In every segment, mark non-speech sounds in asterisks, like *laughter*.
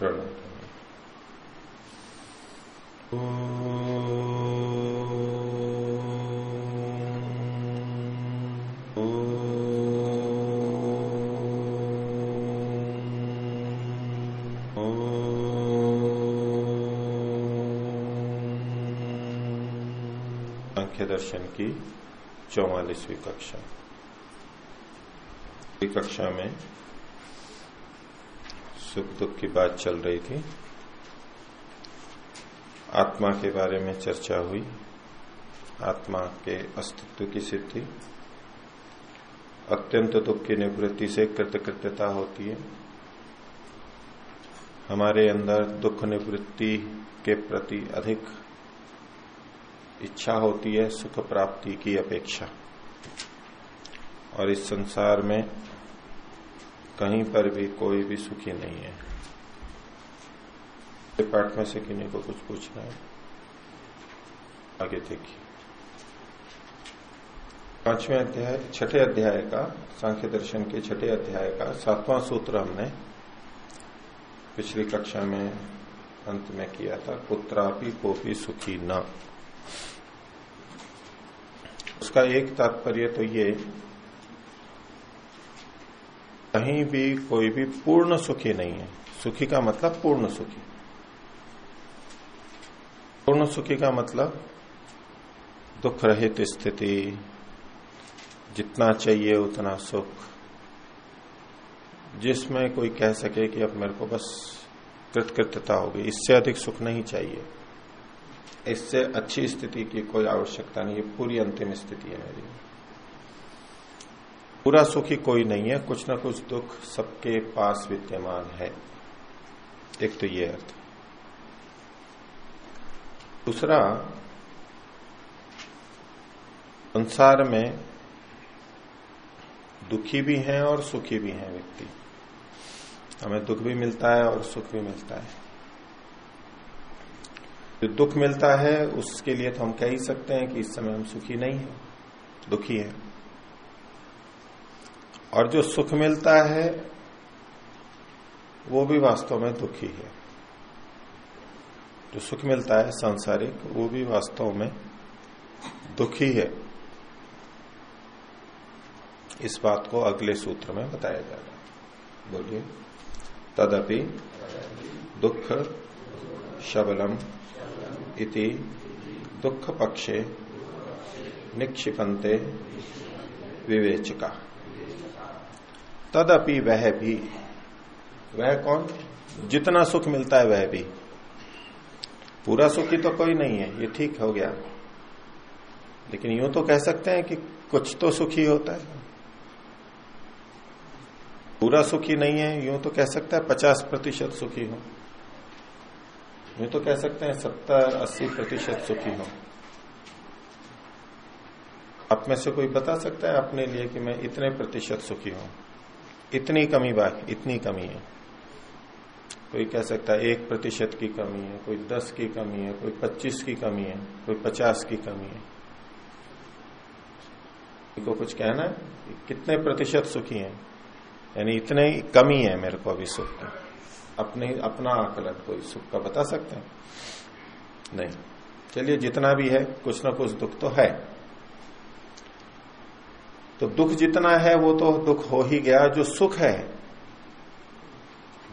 प्रणव दर्शन की चौवालीसवीं कक्षा। कक्षा में सुख दुख की बात चल रही थी। आत्मा के बारे में चर्चा हुई। आत्मा के अस्तित्व की सिद्धि। अत्यंत दुख की निवृत्ति से कृतकृत्यता होती है। हमारे अंदर दुख निवृत्ति के प्रति अधिक इच्छा होती है, सुख प्राप्ति की अपेक्षा। और इस संसार में कहीं पर भी कोई भी सुखी नहीं है। पाठ में से किन्हीं को कुछ पूछना है? आगे देखिए। पाँचवें अध्याय, छठे अध्याय का, सांख्य दर्शन के छठे अध्याय का सातवां सूत्र हमने पिछली कक्षा में अंत में किया था, पुत्रापि कोपी सुखी न। उसका एक तात्पर्य तो ये कहीं भी कोई भी पूर्ण सुखी नहीं है। सुखी का मतलब पूर्ण सुखी। पूर्ण सुखी का मतलब दुख रहित स्थिति। जितना चाहिए उतना सुख। जिसमें कोई कह सके कि अब मेरे को बस कृतकृत्यता होगी। इससे अधिक सुख नहीं चाहिए। इससे अच्छी स्थिति की कोई आवश्यकता नहीं। है पूरी अंतिम स्थिति है मेरी। पूरा सुखी कोई नहीं है, कुछ ना कुछ दुख सबके पास विद्यमान है। एक तो ये अर्थ। दूसरा, संसार में दुखी भी हैं और सुखी भी हैं व्यक्ति। हमें दुख भी मिलता है और सुख भी मिलता है। जो दुख मिलता है, उसके लिए तो हम कह ही सकते हैं कि इस समय हम सुखी नहीं है, दुखी है। और जो सुख मिलता है, वो भी वास्तव में दुखी है। जो सुख मिलता है सांसारिक, वो भी वास्तव में दुखी है। इस बात को अगले सूत्र में बताया जाएगा बोलिए, तदपि दुख शबलम इति दुख पक्षे निक्षिपंते विवेचका। तदपि वह भी। वह कौन? जितना सुख मिलता है वह भी। पूरा सुखी तो कोई नहीं है, ये ठीक हो गया। लेकिन यूँ तो कह सकते हैं कि कुछ तो सुखी होता है। पूरा सुखी नहीं है, यूँ तो कह सकता है पचास प्रतिशत सुखी हो। यूँ तो कह सकते हैं सत्तर, अस्सी प्रतिशत सुखी हो। आप में से कोई बता सकता है अपने लिए कि मैं इतने प्रतिशत सुखी हूँ? इतनी कमी बात, इतनी कमी है। कोई कह सकता है एक प्रतिशत की कमी है, कोई दस की कमी है, कोई पच्चीस की कमी है, कोई पचास की कमी है। को कुछ कहना है? कितने प्रतिशत सुखी हैं? यानी इतने कमी है मेरे को अभी सुख की। अपने, अपना आकलन, कोई सुख का बता सकते हैं? नहीं। चलिए, जितना भी है, कुछ ना कुछ दुख तो है। तो दुख जितना है वो तो दुख हो ही गया। जो सुख है,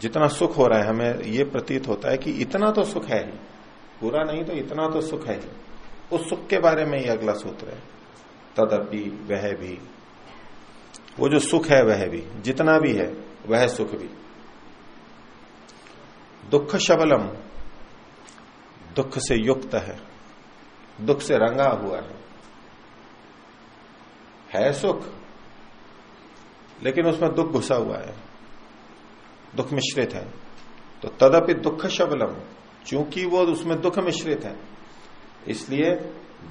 जितना सुख हो रहा है, हमें ये प्रतीत होता है कि इतना तो सुख है ही। पूरा नहीं तो इतना तो सुख है ही। उस सुख के बारे में ही अगला सूत्र है। तदपि वह भी। वो जो सुख है, वह भी। जितना भी है, वह सुख भी। दुख शबलम। दुख से युक्त है। दुख से रंगा हुआ है। है सुख। लेकिन उसमें दुख घुसा हुआ है। दुख मिश्रित है। तो तदपि दुख शबलम। चूँकि वो उसमें दुख मिश्रित है। इसलिए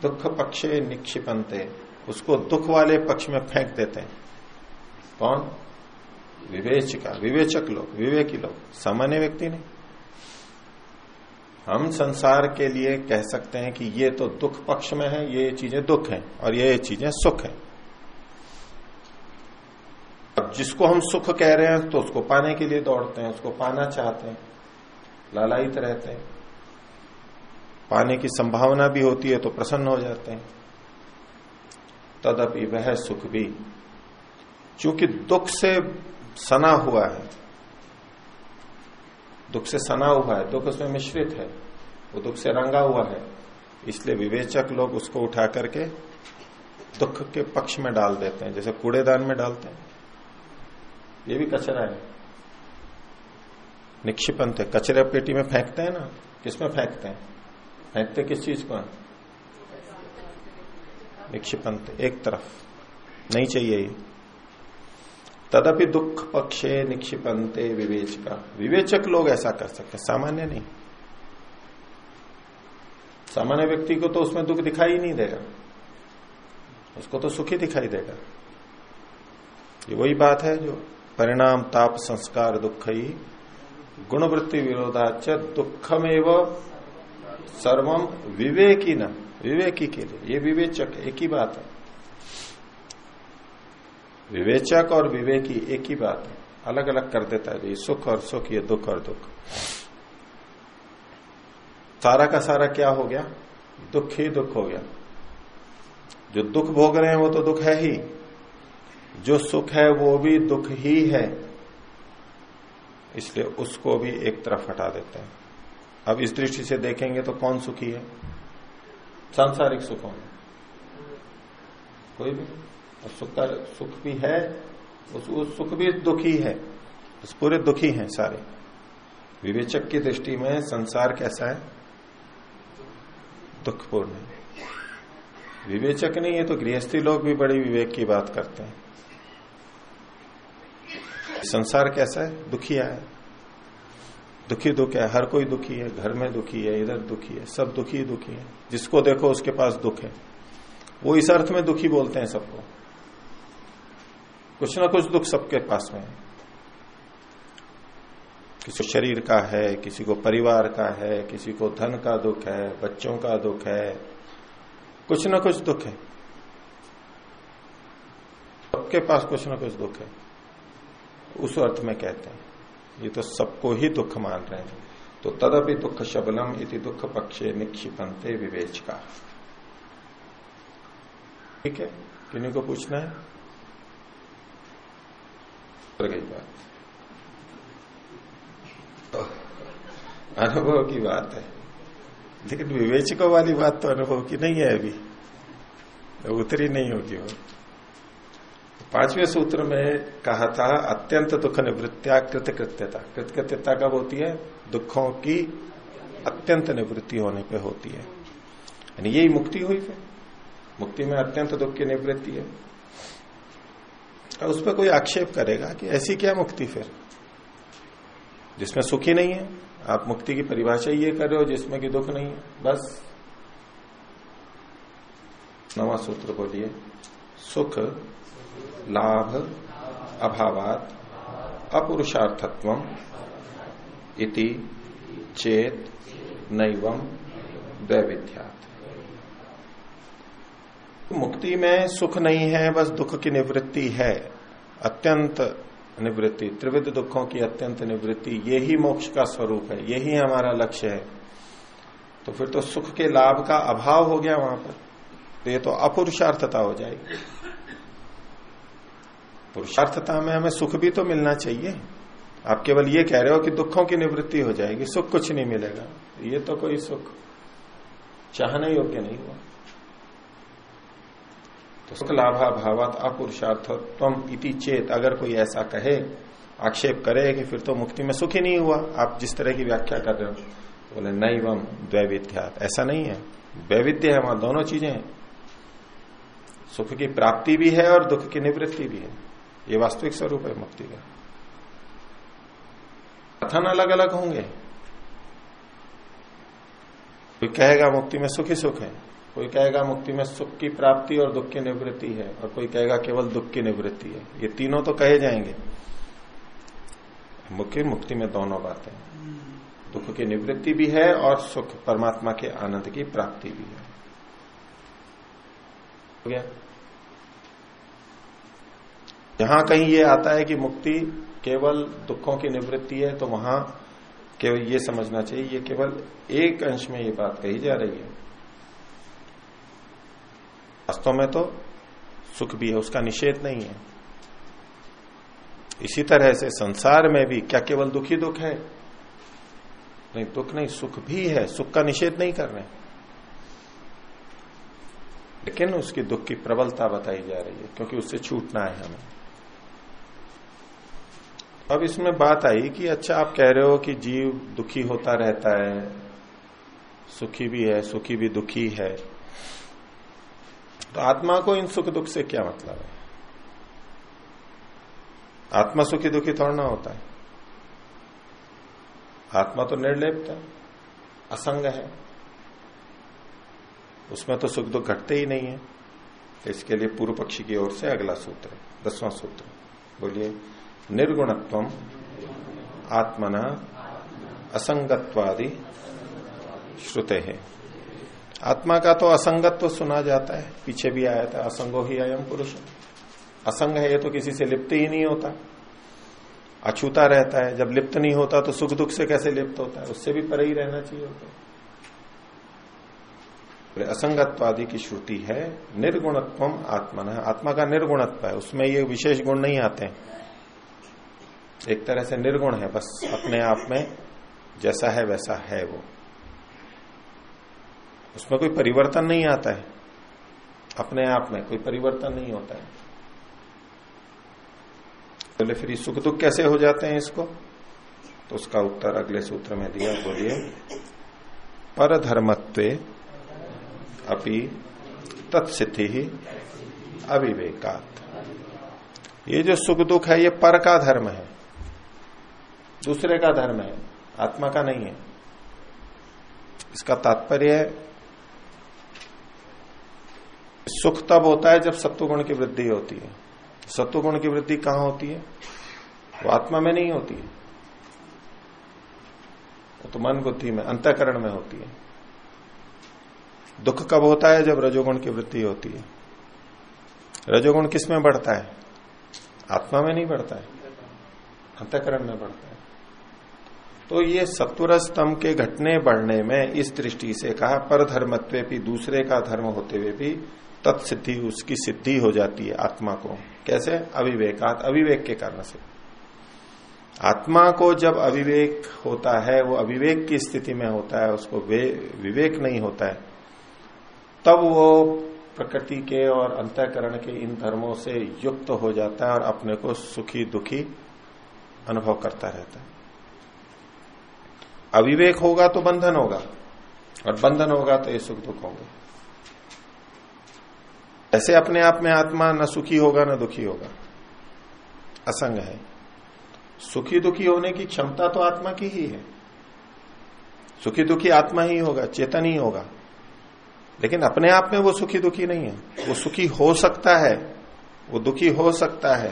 दुख पक्षे निक्षिपनते। उसको दुख वाले पक्ष में फेंक देते हैं। कौन? विवेचिका। विवेचक लोग। विवेकी लोग। सामान्य व्यक्ति नहीं। हम संसार के लिए कह सकते हैं कि ये तो दुख पक्ष में है, ये चीज़ें दुख हैं और ये चीज़ें सुख हैं। अब जिसको हम सुख कह रहे हैं तो उसको पाने के लिए दौड़ते हैं, उसको पाना चाहते हैं, लालायित रहते हैं। पाने की संभावना भी होती है तो प्रसन्न हो जाते हैं। तदपि वह सुख भी। चूँकि दुख से सना हुआ है, दुख से सना हुआ है, दुख उसमें मिश्रित है, वो दुख से रंगा हुआ है, इसलिए विवेचक लोग उसको उठा करके दुख के पक्ष में डाल देते हैं, जैसे कूड़ेदान में डालते हैं। ये भी कचरा है। निक्षिपंत है कचरे पेटी में फेंकते हैं ना? किसमें फेंकते हैं? फेंकते किस चीज़ को? निक्षिपंत, एक तरफ़। नहीं चाहिए ये। तदपि दुख पक्षे निक्षिपंते विवेचका। विवेचक लोग ऐसा कर सकते सामान्य नहीं। सामान्य व्यक्ति को तो उसमें दुख दिखाई नहीं देगा। उसको तो सुखी दिखाई देगा। ये वही बात है जो परिणाम ताप संस्कार दुख ही गुणवृत्ति विरोधाच दुखमेव सर्वम विवेकी न विवेकी के लिए। ये विवेचक, एक ही बात है। विवेचक और विवेकी एक ही बात है। अलग अलग कर देता है। ये सुख और सुख, ये दुख और दुख। सारा का सारा क्या हो गया? दुख ही दुख हो गया। जो दुख भोग रहे हैं, वो तो दुख है ही। जो सुख है वो भी दुख ही है। इसलिए उसको भी एक तरफ़ हटा देते हैं। अब इस दृष्टि से देखेंगे तो कौन सुखी है? सांसारिक सुखों में। कोई भी। और सुख का सुख भी है उस, उस सुख भी दुखी है। उस पूरे दुखी हैं सारे। विवेचक की दृष्टि में संसार कैसा है? दुखपूर्ण है। विवेचक नहीं है तो गृहस्थी लोग भी बड़ी विवेक की बात करते हैं। संसार कैसा है? दुखिया है। दुखी दुख है। हर कोई दुखी है। घर में दुखी है। इधर दुखी है। सब दुखी दुखी है। जिसको देखो, उसके पास दुख है। वो इस अर्थ में दुखी बोलते हैं सबको। कुछ ना कुछ दुख सबके पास में है। किसी को शरीर का है, किसी को परिवार का है, किसी को धन का दुख है, बच्चों का दुख है। कुछ ना कुछ दुख है। सबके पास कुछ ना कुछ दुख है। उस अर्थ में कहते हैं। ये तो सबको ही दुख मान रहे हैं। तो तदपि दुख शबलम इति दुख पक्षे निक्षिपंते विवेच का ठीक है? किन्हीं को पूछना है? गई बात। तो अनुभव की बात है। लेकिन विवेचकों वाली बात तो अनुभव की नहीं है अभी। तो उतरी नहीं होगी वो। पाँचवें सूत्र में कहा था, अत्यंत दुख निवृत्तिया कृत कृत्यता कृत कृत्यता कब होती है? दुखों की अत्यंत निवृत्ति होने पे होती है। यानी यही मुक्ति हुई फिर। मुक्ति में अत्यंत दुख की निवृत्ति है। और उस पर कोई आक्षेप करेगा कि ऐसी क्या मुक्ति फिर? जिसमें सुख नहीं है। आप मुक्ति की परिभाषा ये कर रहे हो जिसमें कि दुख नहीं है। बस। नवा सूत्र बोलिए। सुख लाभ, अभावात अपुरुषार्थत्व इति चेत नैवम दैविध्यात मुक्ति में सुख नहीं है, बस दुख की निवृत्ति है। अत्यंत निवृत्ति, त्रिविध दुखों की अत्यंत निवृत्ति यही मोक्ष का स्वरूप है यही हमारा लक्ष्य है। तो फिर तो सुख के लाभ का अभाव हो गया वहाँ पर तो ये तो अपुरुषार्थता हो जाएगी। पुरुषार्थता में हमें सुख भी तो मिलना चाहिए। आप केवल ये कह रहे हो कि दुखों की निवृत्ति हो जाएगी, सुख कुछ नहीं मिलेगा। ये तो कोई सुख चाहने योग्य नहीं हुआ। तो सुख लाभा भावत अपुरुषार्थत्व इति चेत अगर कोई ऐसा कहे, आक्षेप करे कि फिर तो मुक्ति में सुख ही नहीं हुआ। आप जिस तरह की व्याख्या कर रहे हो, बोले नहीं वम द्वैविध्यात ऐसा नहीं है। वैविध्य है, वहाँ दोनों चीज़ें हैं। सुख की प्राप्ति भी है और दुख की निवृत्ति भी है। ये वास्तविक स्वरूप है मुक्ति का। कथन अलग अलग होंगे। कोई कहेगा मुक्ति में सुख ही सुख है, कोई कहेगा मुक्ति में सुख की प्राप्ति और दुख की निवृत्ति है, और कोई कहेगा केवल दुख की निवृत्ति है। ये तीनों तो कहे जाएँगे। मुख्य मुक्ति में दोनों बातें दुख की निवृत्ति भी है और सुख परमात्मा के आनंद की प्राप्ति भी है। हो गया? जहाँ कहीं ये आता है कि मुक्ति केवल दुखों की निवृत्ति है तो वहाँ केवल ये समझना चाहिए, ये केवल एक अंश में ये बात कही जा रही है। वास्तव में तो सुख भी है, उसका निषेध नहीं है। इसी तरह से संसार में भी क्या केवल दुखी दुख है? नहीं, दुख नहीं, सुख भी है। सुख का निषेध नहीं कर रहे। लेकिन उसकी दुख की प्रबलता बताई जा रही है, क्योंकि उससे छूटना है हमें। अब इसमें बात आई कि अच्छा आप कह रहे हो कि जीव दुखी होता रहता है, सुखी भी है, सुखी भी दुखी है। तो आत्मा को इन सुख दुख से क्या मतलब है? आत्मा सुखी दुखी थोड़ा होता है। आत्मा तो निर्लिप्त है, असंग है। उसमें तो सुख दुख घटते ही नहीं है। इसके लिए पूर्व पक्षी की ओर से अगला सूत्र, दसवां सूत्र, बोलिए। निर्गुणत्व आत्मना, असंगत्वादि श्रुते। है आत्मा का तो असंगत्व सुना जाता है, पीछे भी आया था, असंगो ही अयम पुरुष। असंग है ये तो किसी से लिप्त ही नहीं होता। अछूता रहता है, जब लिप्त नहीं होता तो सुख दुख से कैसे लिप्त होता है, उससे भी परे ही रहना चाहिए होता असंगत्वादि की श्रुति है निर्गुणत्व आत्मन। आत्मा का निर्गुणत्व है, उसमें ये विशेष गुण नहीं आते एक तरह से निर्गुण है, बस अपने आप में जैसा है वैसा है वो। उसमें कोई परिवर्तन नहीं आता है। अपने आप में कोई परिवर्तन नहीं होता है। बोले तो फिर सुख दुख कैसे हो जाते हैं इसको? तो उसका उत्तर अगले सूत्र में दिया, बोलिए पर धर्मत्व अपनी तत्सिद्धि ही अविवेकात। ये जो सुख दुख है, ये पर का धर्म है। दूसरे का धर्म है, आत्मा का नहीं है। इसका तात्पर्य सुख तब होता है जब सत्वगुण की वृद्धि होती है। सत्वगुण की वृद्धि कहाँ होती है? वो आत्मा में नहीं होती है। वो तो मन बुद्धि में, अंतकरण में होती है। दुख कब होता है? जब रजोगुण की वृद्धि होती है। रजोगुण किसमें बढ़ता है? आत्मा में नहीं बढ़ता है। अंतकरण में बढ़ता है। तो ये सत्वर स्तंभ के घटने बढ़ने में इस दृष्टि से कहा पर धर्मत्व भी, दूसरे का धर्म होते हुए भी तत्सिद्धि, उसकी सिद्धि हो जाती है आत्मा को। कैसे? अविवेकात, अविवेक के कारण से। आत्मा को जब अविवेक होता है, वो अविवेक की स्थिति में होता है, उसको विवेक नहीं होता है, तब वो प्रकृति के और अंतकरण के इन धर्मों से युक्त हो जाता है और अपने को सुखी दुखी अनुभव करता रहता है। अविवेक होगा तो बंधन होगा, और बंधन होगा तो ये सुख दुख होंगे। ऐसे अपने आप में आत्मा न सुखी होगा, न दुखी होगा। असंग है। सुखी दुखी होने की क्षमता तो आत्मा की ही है। सुखी दुखी आत्मा ही होगा, चेतन ही होगा। लेकिन अपने आप में वो सुखी दुखी नहीं है। वो सुखी हो सकता है, वो दुखी हो सकता है,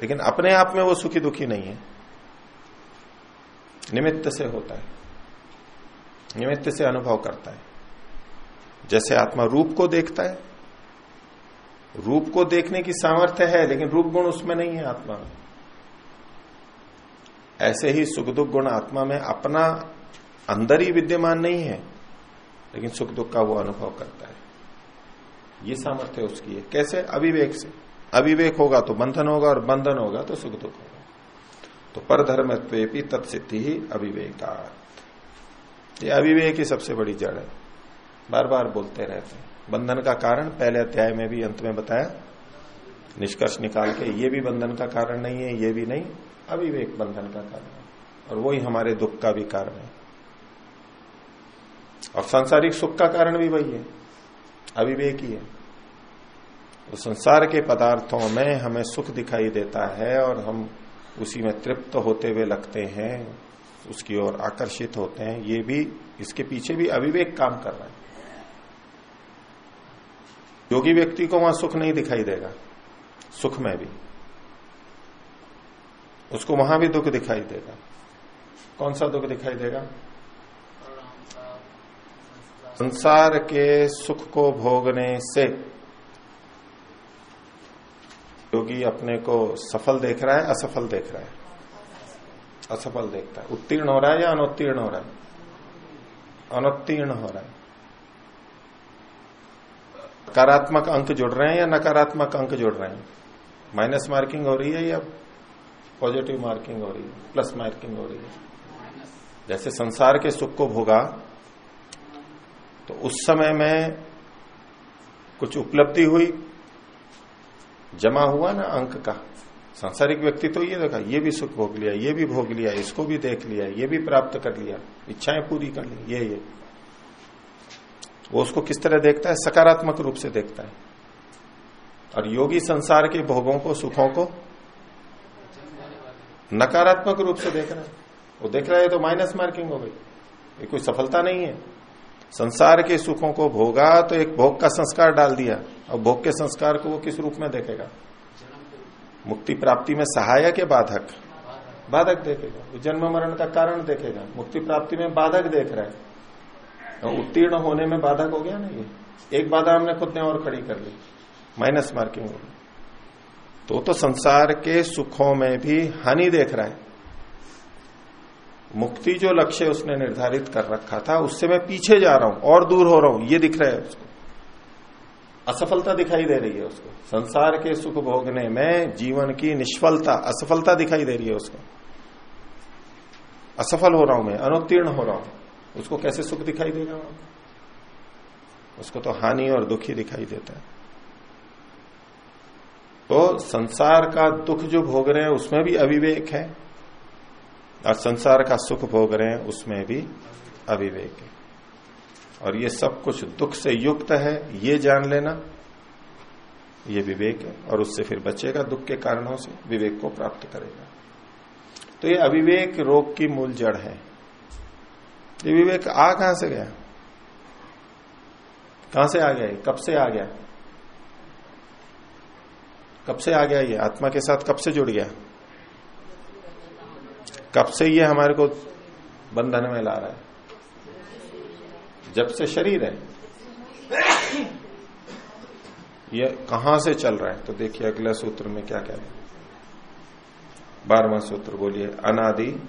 लेकिन अपने आप में वो सुखी दुखी नहीं है। निमित्त से होता है। निमित्त से अनुभव करता है। जैसे आत्मा रूप को देखता है, रूप को देखने की सामर्थ्य है, लेकिन रूप गुण उसमें नहीं है आत्मा में। ऐसे ही सुख दुख गुण आत्मा में अपना अंदर ही विद्यमान नहीं है, लेकिन सुख दुख का वो अनुभव करता है। ये सामर्थ्य उसकी है। कैसे? अविवेक से। अविवेक होगा तो बंधन होगा और बंधन होगा तो सुख दुख होगा। तो पर धर्मत्व तत्सिद्धि ही अविवेका। ये अविवेक ही सबसे बड़ी जड़ है। बार बार बोलते रहते हैं। बंधन का कारण पहले अध्याय में भी, अंत में बताया। निष्कर्ष निकाल के, ये भी बंधन का कारण नहीं है, ये भी नहीं। अविवेक बंधन का कारण है। और वही हमारे दुख का भी कारण है। और सांसारिक सुख का कारण भी वही है। अविवेक ही है। तो संसार के पदार्थों में हमें सुख दिखाई देता है और हम उसी में तृप्त होते हुए लगते हैं, उसकी ओर आकर्षित होते हैं। ये भी, इसके पीछे भी अविवेक काम कर रहा है। योगी व्यक्ति को वहाँ सुख नहीं दिखाई देगा, सुख में भी। उसको वहाँ भी दुख दिखाई देगा। कौन सा दुख दिखाई देगा? संसार के सुख को भोगने से। योगी अपने को सफल देख रहा है, असफल देख रहा है। असफल देखता है। उत्तीर्ण हो रहा है या अनुत्तीर्ण हो रहा है? अनुत्तीर्ण हो रहा है। सकारात्मक अंक जुड़ रहे हैं या नकारात्मक अंक जुड़ रहे हैं? माइनस मार्किंग हो रही है या पॉजिटिव मार्किंग हो रही है? प्लस मार्किंग हो रही है। जैसे संसार के सुख को भोगा तो उस समय में कुछ उपलब्धि हुई जमा हुआ ना अंक का। सांसारिक व्यक्ति तो ये देखा, ये भी सुख भोग लिया, ये भी भोग लिया, इसको भी देख लिया, ये भी प्राप्त कर लिया, इच्छाएँ पूरी कर ली, ये ये। वो उसको किस तरह देखता है? सकारात्मक रूप से देखता है। और योगी संसार के भोगों को, सुखों को नकारात्मक रूप से देख रहा है। वो देख रहा है तो माइनस मार्किंग हो गई। ये कोई सफलता नहीं है। संसार के सुखों को भोगा तो एक भोग का संस्कार डाल दिया। और भोग के संस्कार को वो किस रूप में देखेगा? मुक्ति प्राप्ति में सहायक या बाधक? बाधक देखेगा। वो जन्म मरण का कारण देखेगा। मुक्ति प्राप्ति में बाधक देख रहा है। तो उत्तीर्ण होने में बाधक हो गया ना ये? एक बाधा हमने खुद ने और खड़ी कर ली। माइनस मार्किंग तो तो संसार के सुखों में भी हानि देख रहा है। मुक्ति जो लक्ष्य उसने निर्धारित कर रखा था, उससे मैं पीछे जा रहा हूँ, और दूर हो रहा हूँ, ये दिख रहा है उसको। असफलता दिखाई दे रही है उसको। संसार के सुख भोगने में जीवन की निष्फलता, असफलता दिखाई दे रही है उसको। असफल हो रहा हूँ मैं, अनुत्तीर्ण हो रहा हूँ। उसको कैसे सुख दिखाई देगा उसको तो हानि और दुखी दिखाई देता है। तो संसार का दुख जो भोग रहे हैं, उसमें भी अविवेक है। और संसार का सुख भोग रहे हैं, उसमें भी अविवेक है। और ये सब कुछ दुख से युक्त है, ये जान लेना, ये विवेक है, और उससे फिर बचेगा दुख के कारणों से, विवेक को प्राप्त करेगा। तो ये अविवेक रोग की मूल जड़ है। ये विवेक आ कहाँ से गया? कहाँ से आ गया ये? कब से आ गया? कब से आ गया ये? आत्मा के साथ कब से जुड़ गया? कब से ये हमारे को बंधन में ला रहा है? जब से शरीर है। ये कहाँ से चल रहा है? तो देखिए अगले सूत्र में क्या कह रहे हैं। बारवा सूत्र बोलिए, अनादि,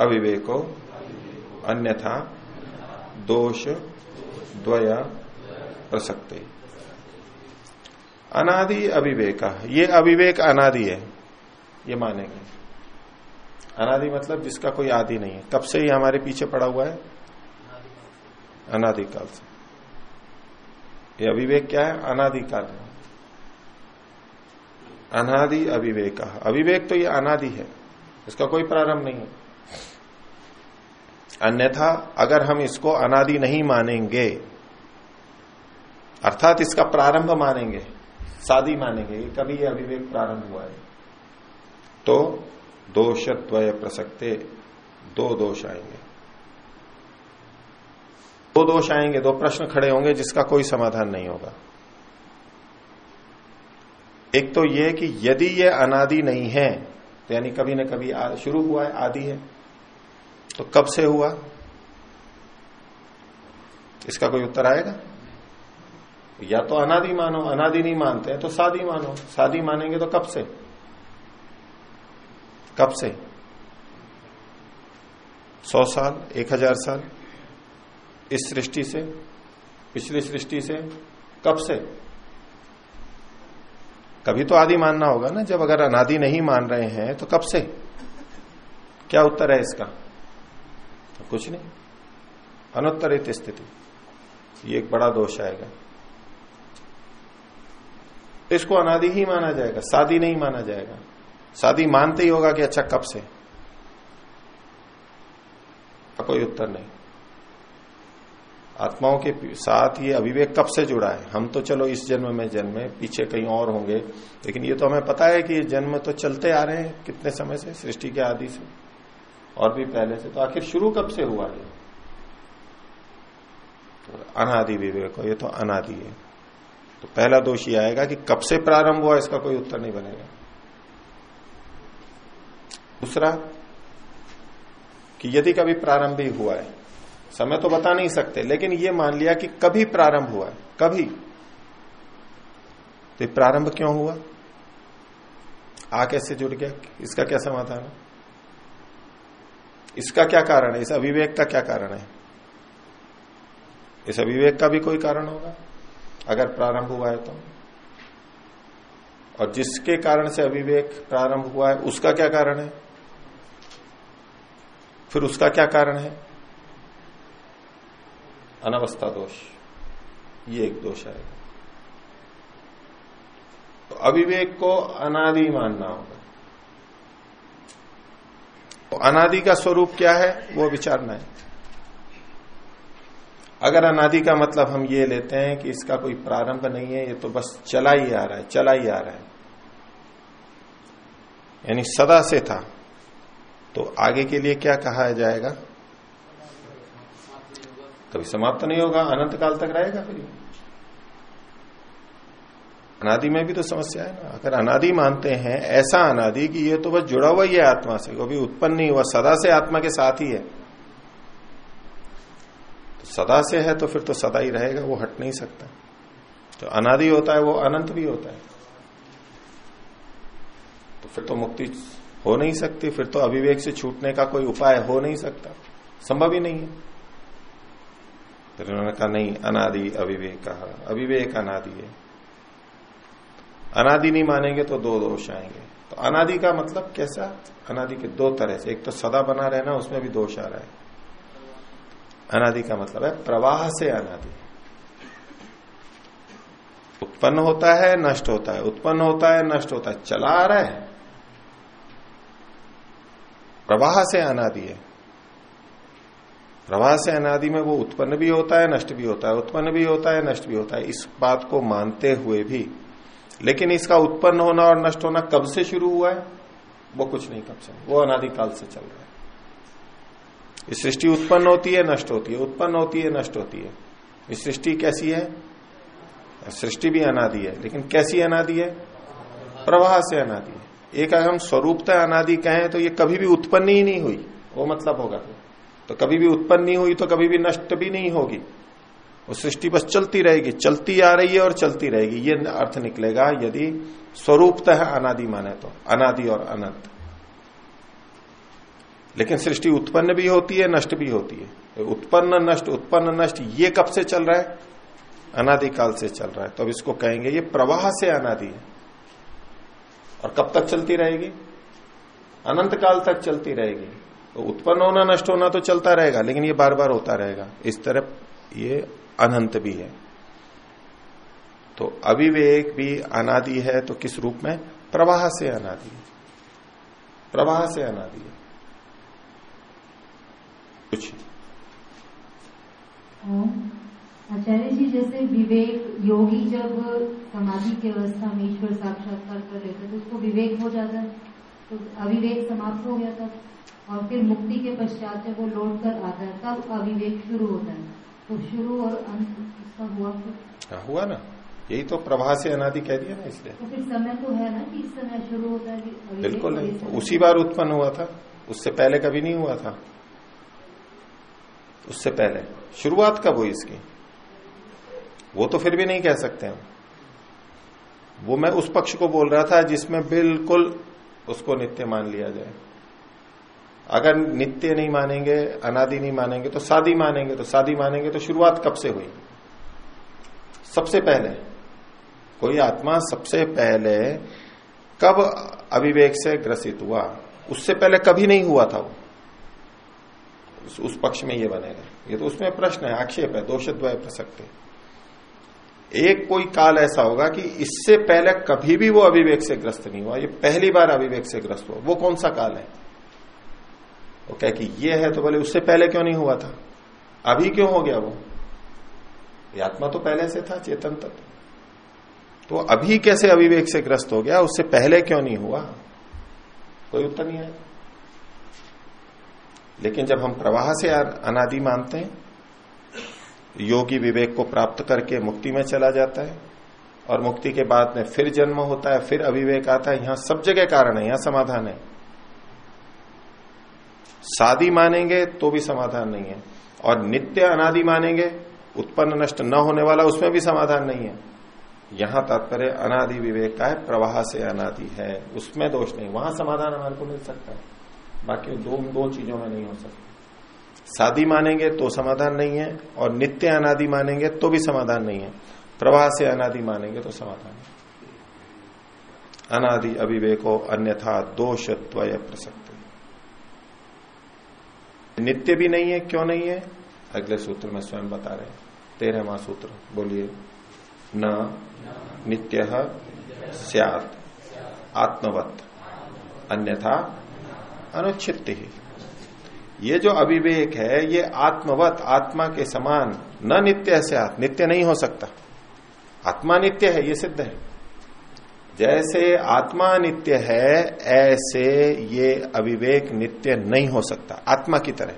अविवेको, अन्यथा, दोष, द्वय, प्रसक्ते। अनादि, अविवेक। ये अविवेक अनादि है। ये मानेंगे। अनादि मतलब जिसका कोई आदि नहीं है। कब से ही हमारे पीछे पड़ा हुआ है? अनादिकाल से। ये अविवेक क्या है? अनादिकाल है। अनादि अविवेक। अविवेक तो ये अनादि है। इसका कोई प्रारंभ नहीं है। अन्यथा अगर हम इसको अनादि नहीं मानेंगे, अर्थात इसका प्रारंभ मानेंगे शादी मानेंगे कभी ये अविवेक प्रारंभ हुआ है। तो दोष द्वय प्रसक्ते, दो दोष आएँगे। दो दोष आएँगे, दो प्रश्न खड़े होंगे जिसका कोई समाधान नहीं होगा। एक तो यह कि यदि ये अनादि नहीं है तो यानी कभी ना कभी शुरू हुआ है, आदि है तो कब से हुआ? इसका कोई उत्तर आएगा? या तो अनादि मानो, अनादि नहीं मानते हैं तो शादी मानो। शादी मानेंगे तो कब से? कब से? सौ साल, एक हज़ार साल? इस सृष्टि से? पिछली सृष्टि से? कब से? कभी तो आदि मानना होगा ना, जब अगर अनादि नहीं मान रहे हैं तो कब से? क्या उत्तर है इसका? तो कुछ नहीं। अनुत्तरित स्थिति। ये एक बड़ा दोष आएगा। इसको अनादि ही माना जाएगा शादी नहीं माना जाएगा। शादी मानते ही होगा कि अच्छा कब से? कोई उत्तर नहीं। आत्माओं के साथ ये अभिवेक कब से जुड़ा है? हम तो चलो इस जन्म में, जन्मे पीछे कहीं और होंगे। लेकिन ये तो हमें पता है कि जन्म तो चलते आ रहे हैं कितने समय से, सृष्टि के आदि से। और भी पहले से। तो आखिर शुरू कब से हुआ ये तो अनादि विवेक ये तो अनादि है। तो पहला दोष ये आएगा कि कब से प्रारंभ हुआ, इसका कोई उत्तर नहीं बनेगा। दूसरा, कि यदि कभी प्रारंभ ही हुआ है, समय तो बता नहीं सकते, लेकिन ये मान लिया कि कभी प्रारंभ हुआ है, कभी। तो प्रारंभ क्यों हुआ? आ कैसे जुड़ गया, इसका क्या समाधान है? इसका क्या कारण है? इस अविवेक का क्या कारण है? इस अविवेक का भी कोई कारण होगा? अगर प्रारंभ हुआ है तो। और जिसके कारण से अविवेक प्रारंभ हुआ है, उसका क्या कारण है? फिर उसका क्या कारण है? अनवस्था दोष। ये एक दोष है तो अविवेक को अनादि मानना होगा। तो अनादि का स्वरूप क्या है, वो विचारना है। अगर अनादि का मतलब हम ये लेते हैं कि इसका कोई प्रारंभ नहीं है, ये तो बस चला ही आ रहा है, चला ही आ रहा है। यानी सदा से था। तो आगे के लिए क्या कहा जाएगा? कभी समाप्त नहीं होगा? अनंत काल तक रहेगा फिर? अनादि में भी तो समस्या है ना। अगर अनादि मानते हैं, ऐसा अनादि कि ये तो बस जुड़ा हुआ ही है आत्मा से कभी उत्पन्न नहीं हुआ, सदा से आत्मा के साथ ही है। तो सदा से है तो फिर तो सदा ही रहेगा, वो हट नहीं सकता। तो अनादि होता है, वो अनंत भी होता है। तो फिर तो मुक्ति हो नहीं सकती, फिर तो अविवेक से छूटने का कोई उपाय हो नहीं सकता। संभव ही नहीं है। फिर उन्होंने कहा, नहीं, अनादि अविवेक अविवेक अनादि है। अनादि नहीं मानेंगे तो दो दोष आएँगे। तो अनादि का मतलब कैसा? अनादि के दो तरह से, एक तो सदा बना रहना, उसमें भी दोष आ रहा है। अनादि का मतलब है प्रवाह से अनादि। उत्पन्न होता है, नष्ट होता है। उत्पन्न होता है, नष्ट होता है। चला आ रहा है। प्रवाह से अनादि है। प्रवाह से अनादि में वो उत्पन्न भी होता है, नष्ट भी होता है। उत्पन्न भी होता है, नष्ट भी होता है। इस बात को मानते हुए भी। लेकिन इसका उत्पन्न होना और नष्ट होना कब से शुरू हुआ है? वो कुछ नहीं कब से। वो अनादिकाल से चल रहा है। सृष्टि उत्पन्न होती है, नष्ट होती है। उत्पन्न होती है, नष्ट होती है। ये सृष्टि कैसी है? सृष्टि भी अनादि है। लेकिन कैसी अनादि है? प्रवाह से अनादि है। एक अगर हम स्वरूपता अनादि कहें तो ये कभी भी उत्पन्न ही नहीं हुई। वो मतलब होगा। तो कभी भी उत्पन्न नहीं हुई तो कभी भी नष्ट भी नहीं होगी। वो सृष्टि बस चलती रहेगी। चलती आ रही है और चलती रहेगी। ये अर्थ निकलेगा यदि स्वरूपतः अनादि माने तो। अनादि और अनंत। लेकिन सृष्टि उत्पन्न भी होती है, नष्ट भी होती है। उत्पन्न, नष्ट उत्पन्न, नष्ट, ये कब से चल रहा है? अनादिकाल से चल रहा है। तो अब इसको कहेंगे ये प्रवाह से अनादि है। और कब तक चलती रहेगी? अनंत काल तक चलती रहेगी। तो उत्पन्न होना, नष्ट होना तो चलता रहेगा, लेकिन ये बार बार होता रहेगा। इस तरह ये अनंत भी है। तो अविवेक भी अनादि है तो किस रूप में? प्रवाह से अनादि। प्रवाह से अनादि है। कुछ। आचार्य जी जैसे विवेक योगी जब समाधि की अवस्था में ईश्वर साक्षात्कार कर लेते तो उसको विवेक हो जाता है। तो अविवेक समाप्त हो गया तब और फिर मुक्ति के पश्चात जब वो लौट कर आता है तब अविवेक शुरू होता है। तो शुरू और अंत इसका हुआ फिर हाँ, हुआ ना। यही तो प्रभा से अनादि कह दिया ना इसलिए। तो फिर समय तो है ना कि इस समय शुरू होता है बिल्कुल नहीं। उसी बार उत्पन्न हुआ था। उससे पहले कभी नहीं हुआ था। उससे पहले। शुरुआत कब हुई इसकी? वो तो फिर भी नहीं कह सकते हम। वो मैं उस पक्ष को बोल रहा था जिसमें बिल्कुल उसको नित्य मान लिया जाए। अगर नित्य नहीं मानेंगे अनादि नहीं मानेंगे तो शादी मानेंगे तो शादी मानेंगे तो शुरुआत कब से हुई? सबसे पहले कोई आत्मा सबसे पहले कब अविवेक से ग्रसित हुआ? उससे पहले कभी नहीं हुआ था वो। उस, उस पक्ष में ये बनेगा। ये तो उसमें प्रश्न है आक्षेप है दोषद्वय प्रसक्त। एक कोई काल ऐसा होगा कि इससे पहले कभी भी वो अभिवेक से ग्रस्त नहीं हुआ। ये पहली बार अभिवेक से ग्रस्त हुआ। वो कौन सा काल है? वो कह कि ये है तो बोले, उससे पहले क्यों नहीं हुआ था? अभी क्यों हो गया वो? आत्मा तो पहले से था, चेतन तत्व। तो अभी कैसे अभिवेक से ग्रस्त हो गया? उससे पहले क्यों नहीं हुआ? कोई उत्तर नहीं आया। लेकिन जब हम प्रवाह से अनादि मानते हैं योगी विवेक को प्राप्त करके मुक्ति में चला जाता है। और मुक्ति के बाद में फिर जन्म होता है, फिर अविवेक आता है। यहाँ सब जगह कारण है, यहाँ समाधान है। शादी मानेंगे तो भी समाधान नहीं है। और नित्य अनादि मानेंगे, उत्पन्न नष्ट न होने वाला उसमें भी समाधान नहीं है। यहाँ तात्पर्य अनादि विवेक का है, प्रवाह से अनादि है। उसमें दोष नहीं, वहाँ समाधान हमारे को मिल सकता है। बाकी दो दो चीज़ों में नहीं हो सकता। शादी मानेंगे तो समाधान नहीं है, और नित्य अनादि मानेंगे तो भी समाधान नहीं है। प्रवाह से अनादि मानेंगे तो समाधान है। अनादि अभिवेको अन्यथा दोषत्वय प्रसक्त। नित्य भी नहीं है, क्यों नहीं है? अगले सूत्र में स्वयं बता रहे तेरहवा सूत्र, बोलिए। न, नित्य सियात, आत्मवत, अन्यथा अनुच्छित ही ये जो अविवेक है, ये आत्मवत, आत्मा के समान, न नित्य से आत्म, नित्य नहीं हो सकता। आत्मा नित्य है, ये सिद्ध है। जैसे आत्मा नित्य है, ऐसे ये अविवेक नित्य नहीं हो सकता, आत्मा की तरह।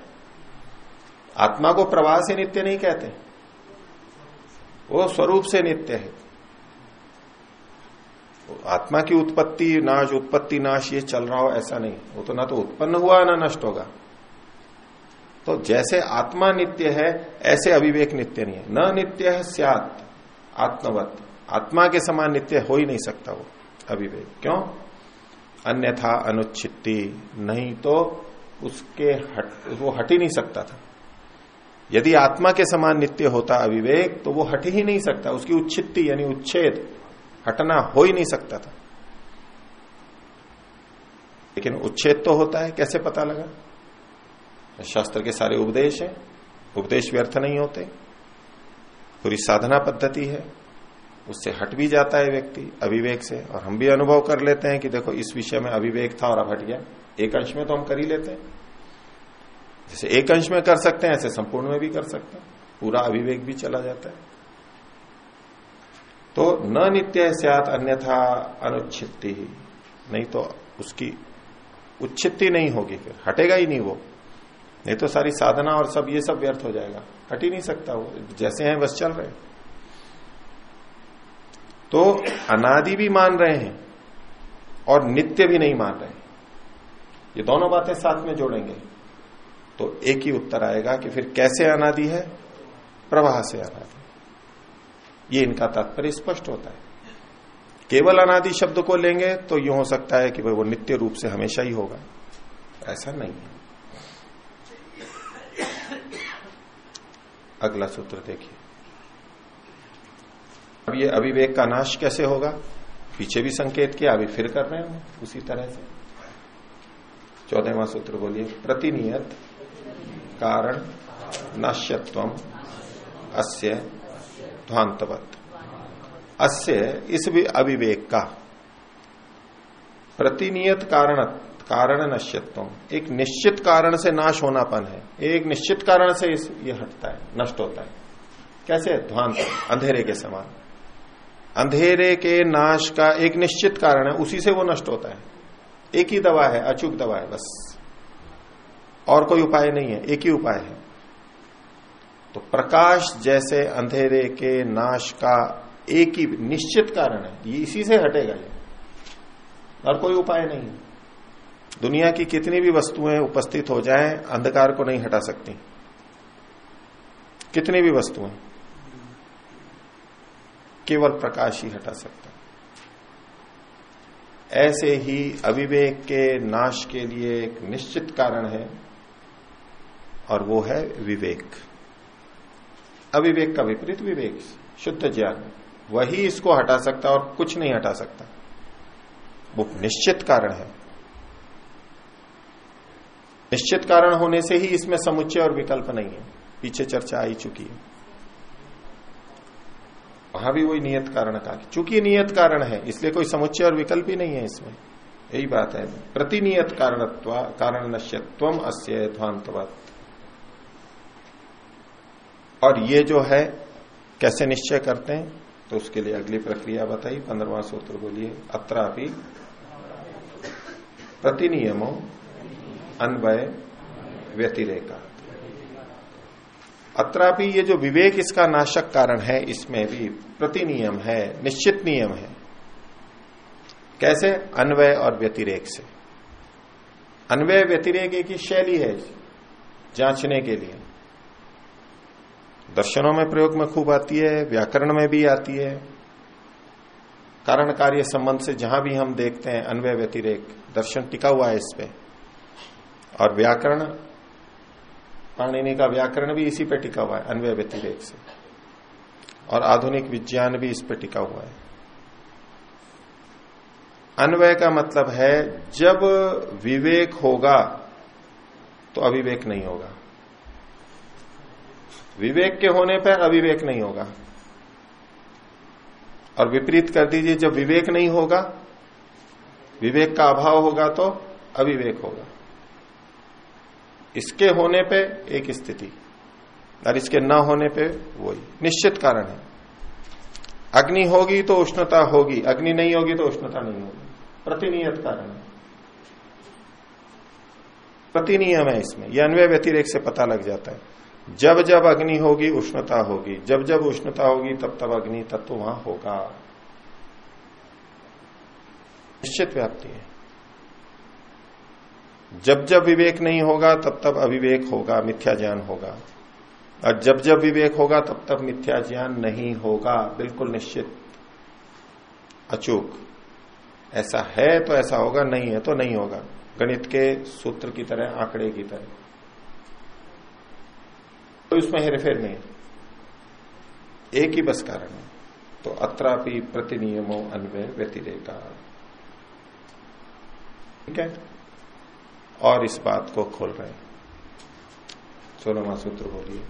आत्मा को प्रवाह से नित्य नहीं कहते। वो स्वरूप से नित्य है। आत्मा की उत्पत्ति, नाश उत्पत्ति, नाश, ये चल रहा हो, ऐसा नहीं। वो तो ना तो उत्पन्न हुआ, ना नष्ट होगा। तो जैसे आत्मा नित्य है, ऐसे अविवेक नित्य नहीं है। न नित्य है, सियात। आत्मवत। आत्मा के समान नित्य हो ही नहीं सकता वो, अविवेक। क्यों? अन्यथा अनुच्छिति नहीं तो उसके हट, वो हट ही नहीं सकता था। यदि आत्मा के समान नित्य होता अविवेक तो वो हट ही नहीं सकता। उसकी उच्छित्ति यानी उच्छेद हटना हो ही नहीं सकता था। लेकिन उच्छेद तो होता है, कैसे पता लगा? शास्त्र के सारे उपदेश है। उपदेश व्यर्थ नहीं होते। पूरी साधना पद्धति है। उससे हट भी जाता है व्यक्ति अविवेक से। और हम भी अनुभव कर लेते हैं कि देखो, इस विषय में अविवेक था और अब हट गया। एक अंश में तो हम कर ही लेते हैं। जैसे एक अंश में कर सकते हैं, ऐसे संपूर्ण में भी कर सकते हैं। पूरा अविवेक भी चला जाता है। तो न नित्य अन्यथा अनुच्छित्ति ही। नहीं तो उसकी उच्छित्ति नहीं होगी फिर। हटेगा ही नहीं वो। नहीं तो सारी साधना और सब ये सब व्यर्थ हो जाएगा। हट ही नहीं सकता वो। जैसे हैं, बस चल रहे तो अनादि भी मान रहे हैं और नित्य भी नहीं मान रहे ये दोनों बातें साथ में जोड़ेंगे। तो एक ही उत्तर आएगा कि फिर कैसे अनादि है? प्रवाह से अनादि। ये इनका तात्पर्य स्पष्ट होता है। केवल अनादि शब्द को लेंगे तो यूँ हो सकता है कि भाई वो नित्य रूप से हमेशा ही होगा। ऐसा नहीं है। अगला सूत्र देखिए। अब ये अविवेक का नाश कैसे होगा? पीछे भी संकेत किया, अभी फिर कर रहे हैं उसी तरह से। चौदहवा सूत्र बोलिए, प्रतिनियत कारण नाश्यत्व अस्य ध्वांतवत। अस्य इस अविवेक का। प्रतिनियत कारण कारण नश्यत्व एक निश्चित कारण से नाश होनापन है। एक निश्चित कारण से ये हटता है, नष्ट होता है। कैसे? ध्वांत अंधेरे के समान। अंधेरे के नाश का एक निश्चित कारण है, उसी से वो नष्ट होता है। एक ही दवा है, अचूक दवा है, बस। और कोई उपाय नहीं है, एक ही उपाय है। तो प्रकाश जैसे अंधेरे के नाश का एक ही निश्चित कारण है, ये इसी से हटेगा ये। और कोई उपाय नहीं है। दुनिया की कितनी भी वस्तुएँ उपस्थित हो जाएँ, अंधकार को नहीं हटा सकती। कितनी भी वस्तुएँ। केवल प्रकाश ही हटा सकता। ऐसे ही अविवेक के नाश के लिए एक निश्चित कारण है, और वो है विवेक। अविवेक का विपरीत विवेक, शुद्ध ज्ञान। वही इसको हटा सकता और कुछ नहीं हटा सकता। वो निश्चित कारण है। निश्चित कारण होने से ही इसमें समुच्चय और विकल्प नहीं है। पीछे चर्चा आई चुकी है। वहाँ भी वही नियत कारण का चूँकि नियत कारण है, इसलिए कोई समुच्चय और विकल्प ही नहीं है इसमें। यही बात है। प्रतिनियत कारणत्व कारण नश्यत्व अस्य और ये जो है, कैसे निश्चय करते हैं तो उसके लिए अगली प्रक्रिया बताई। पंद्रवा सूत्र बोलिए। अत्रापि प्रतिनियमों अन्वय व्यतिरेका। अत्रापि ये जो विवेक इसका नाशक कारण है, इसमें भी प्रति नियम है, निश्चित नियम है। कैसे? अन्वय और व्यतिरेक से। अन्वय व्यतिरेक एक ही शैली है जांचने के लिए। दर्शनों में प्रयोग में खूब आती है, व्याकरण में भी आती है। कारण कार्य संबंध से जहाँ भी हम देखते हैं, अन्वय व्यतिरेक, दर्शन टिका हुआ है इस पे। और व्याकरण, पाणिनि का व्याकरण भी इसी पे टिका हुआ है, अन्वय व्यतिरेक से। और आधुनिक विज्ञान भी इस पे टिका हुआ है। अन्वय का मतलब है, जब विवेक होगा तो अविवेक नहीं होगा। विवेक के होने पर अविवेक नहीं होगा। और विपरीत कर दीजिए, जब विवेक नहीं होगा, विवेक का अभाव होगा तो अविवेक होगा। इसके होने पे एक स्थिति और इसके न होने पे वही। निश्चित कारण है। अग्नि होगी तो उष्णता होगी, अग्नि नहीं होगी तो उष्णता नहीं होगी। प्रतिनियत कारण है। प्रतिनियम है इसमें। यह अन्वय व्यतिरेक से पता लग जाता है। जब जब अग्नि होगी, उष्णता होगी। जब जब उष्णता होगी, तब तब अग्नि तत्व वहाँ होगा। निश्चित व्याप्ति है। जब जब विवेक नहीं होगा, तब तब अविवेक होगा, मिथ्या ज्ञान होगा। और जब जब विवेक होगा, तब तब मिथ्या ज्ञान नहीं होगा। बिल्कुल निश्चित। अचूक। ऐसा है तो ऐसा होगा, नहीं है तो नहीं होगा। गणित के सूत्र की तरह, आंकड़े की तरह। तो इसमें हेरफेर नहीं। एक ही बस कारण है। तो अत्रापि प्रतिनियमो अन्वय व्यतिरेका। ठीक है? और इस बात को खोल रहे हैं। सोलहवा सूत्र बोलिए।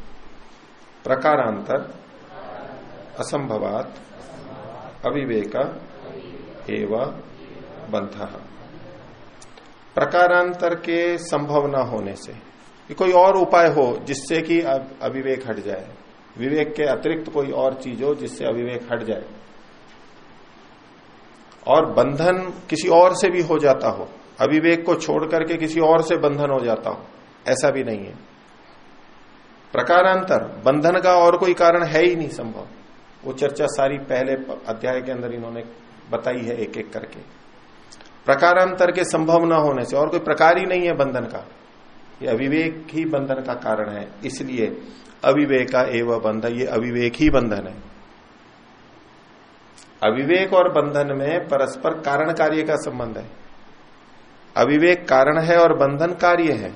प्रकारांतर, असंभवात, अविवेक, एवं बंध प्रकारांतर के संभव न होने से कोई और उपाय हो जिससे कि अविवेक हट जाए। विवेक के अतिरिक्त कोई और चीज़ हो जिससे अविवेक हट जाए। और बंधन किसी और से भी हो जाता हो अविवेक को छोड़ करके किसी और से बंधन हो जाता हो। ऐसा भी नहीं है। प्रकारांतर, बंधन का और कोई कारण है ही नहीं संभव। वो चर्चा सारी पहले अध्याय के अंदर इन्होंने बताई है एक एक करके। प्रकारांतर के संभव न होने से, और कोई प्रकार ही नहीं है बंधन का। ये अविवेक ही बंधन का कारण है। इसलिए अविवेका एवं बंधन ये अविवेक ही बंधन है। अविवेक और बंधन में परस्पर कारण कार्य का संबंध है। अविवेक कारण है और बंधन कार्य है।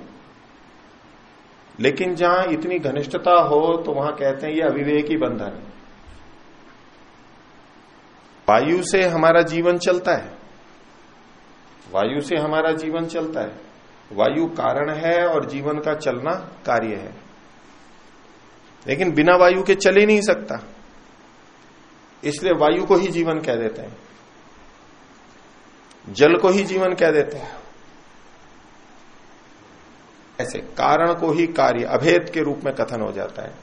लेकिन जहाँ इतनी घनिष्ठता हो तो वहाँ कहते हैं ये अविवेक ही बंधन है। वायु से हमारा जीवन चलता है। वायु से हमारा जीवन चलता है। वायु कारण है और जीवन का चलना कार्य है। लेकिन बिना वायु के चल ही नहीं सकता। इसलिए वायु को ही जीवन कह देते हैं। जल को ही जीवन कह देते हैं। ऐसे कारण को ही कार्य अभेद के रूप में कथन हो जाता है।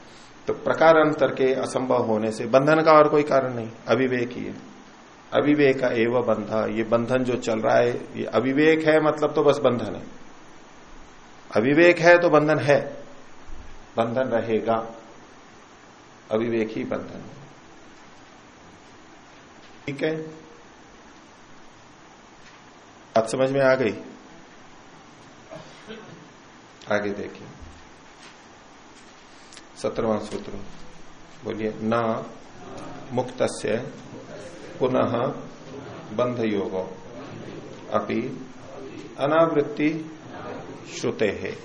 तो प्रकार अंतर के असंभव होने से बंधन का और कोई कारण नहीं, अविवेक ही है। अविवेक का एवं बंधा, ये बंधन जो चल रहा है, ये अविवेक है मतलब तो बस बंधन है। अविवेक है तो बंधन है। बंधन रहेगा, अविवेक ही बंधन है। ठीक है? बात समझ में आ गई? आगे देखिए। सत्रवा सूत्र। बोलिए, न मुक्त पुनः बंध योगो अपि अनावृत्ति श्रुते। है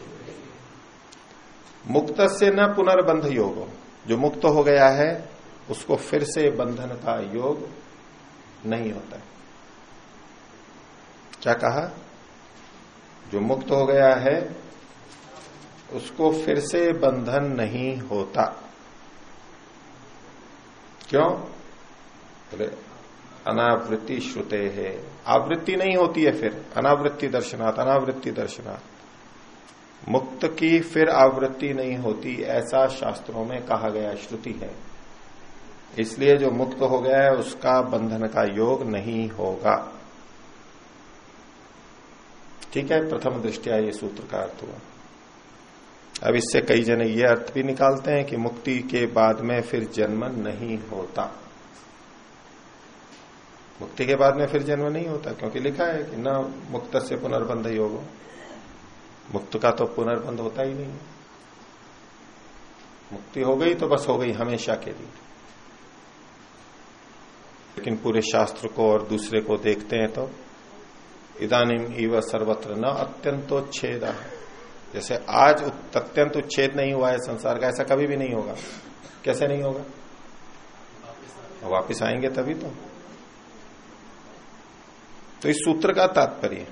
मुक्त से न पुनर्बंध योग जो मुक्त हो गया है, उसको फिर से बंधन का योग नहीं होता। है क्या कहा? जो मुक्त हो गया है उसको फिर से बंधन नहीं होता। क्यों? बोले, अनावृत्ति श्रुते है। आवृत्ति नहीं होती है फिर। अनावृत्ति दर्शनाथ अनावृत्ति दर्शनाथ मुक्त की फिर आवृत्ति नहीं होती, ऐसा शास्त्रों में कहा गया श्रुति है। इसलिए जो मुक्त हो गया है, उसका बंधन का योग नहीं होगा। ठीक है? प्रथम दृष्टिया ये सूत्र का अर्थ हुआ। अब इससे कई जने ये अर्थ भी निकालते हैं कि मुक्ति के बाद में फिर जन्म नहीं होता। मुक्ति के बाद में फिर जन्म नहीं होता, क्योंकि लिखा है कि न मुक्त से पुनर्बंध योग मुक्त का तो पुनर्बंध होता ही नहीं। मुक्ति हो गई तो बस हो गई हमेशा के लिए। लेकिन पूरे शास्त्र को और दूसरे को देखते हैं तो इदानिम इव सर्वत्र न अत्यंतोच्छेद जैसे आज अत्यंत उच्छेद नहीं हुआ है संसार का, ऐसा कभी भी नहीं होगा। कैसे नहीं होगा? वापिस आएँगे तभी तो। तो इस सूत्र का तात्पर्य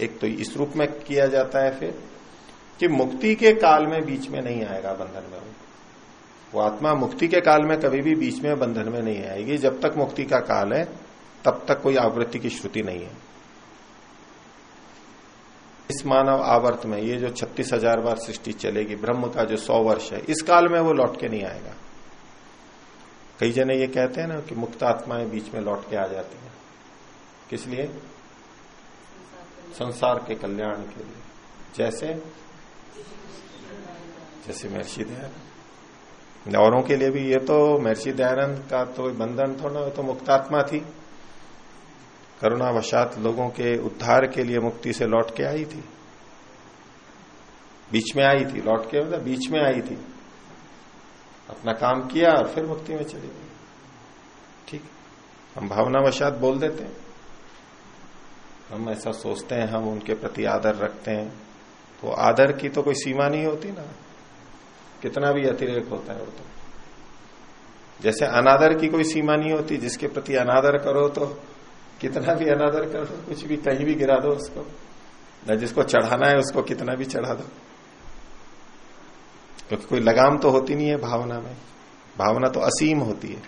एक तो इस रूप में किया जाता है फिर कि मुक्ति के काल में बीच में नहीं आएगा, बंधन में वो आत्मा मुक्ति के काल में कभी भी बीच में, बंधन में नहीं आएगी। जब तक मुक्ति का काल है, तब तक कोई आवृत्ति की श्रुति नहीं है। इस मानव आवर्त में ये जो छत्तीस हज़ार बार सृष्टि चलेगी, ब्रह्म का जो सौ वर्ष है, इस काल में वो लौट के नहीं आएगा। कई जने ये कहते हैं ना कि मुक्त आत्माएँ बीच में लौट के आ जाती हैं। किस लिए? संसार के कल्याण के लिए। जैसे? जैसे महर्षि दयानंद। औरों के लिए भी ये तो महर्षि दयानंद का तो बंधन थोड़ा तो मुक्तात्मा थी। करुणावशात लोगों के उद्धार के लिए मुक्ति से लौट के आई थी। बीच में आई थी, लौट के मतलब बीच में आई थी। अपना काम किया और फिर मुक्ति में चली गई। ठीक। हम भावनावशात बोल देते हैं। हम ऐसा सोचते हैं, हम उनके प्रति आदर रखते हैं। तो आदर की तो कोई सीमा नहीं होती ना। कितना भी अतिरेक होता है वो तो। जैसे अनादर की कोई सीमा नहीं होती, जिसके प्रति अनादर करो तो कितना भी अनादर कर दो, कुछ भी कहीं भी गिरा दो उसको। न जिसको चढ़ाना है उसको कितना भी चढ़ा दो। क्योंकि कोई लगाम तो होती नहीं है भावना में। भावना तो असीम होती है।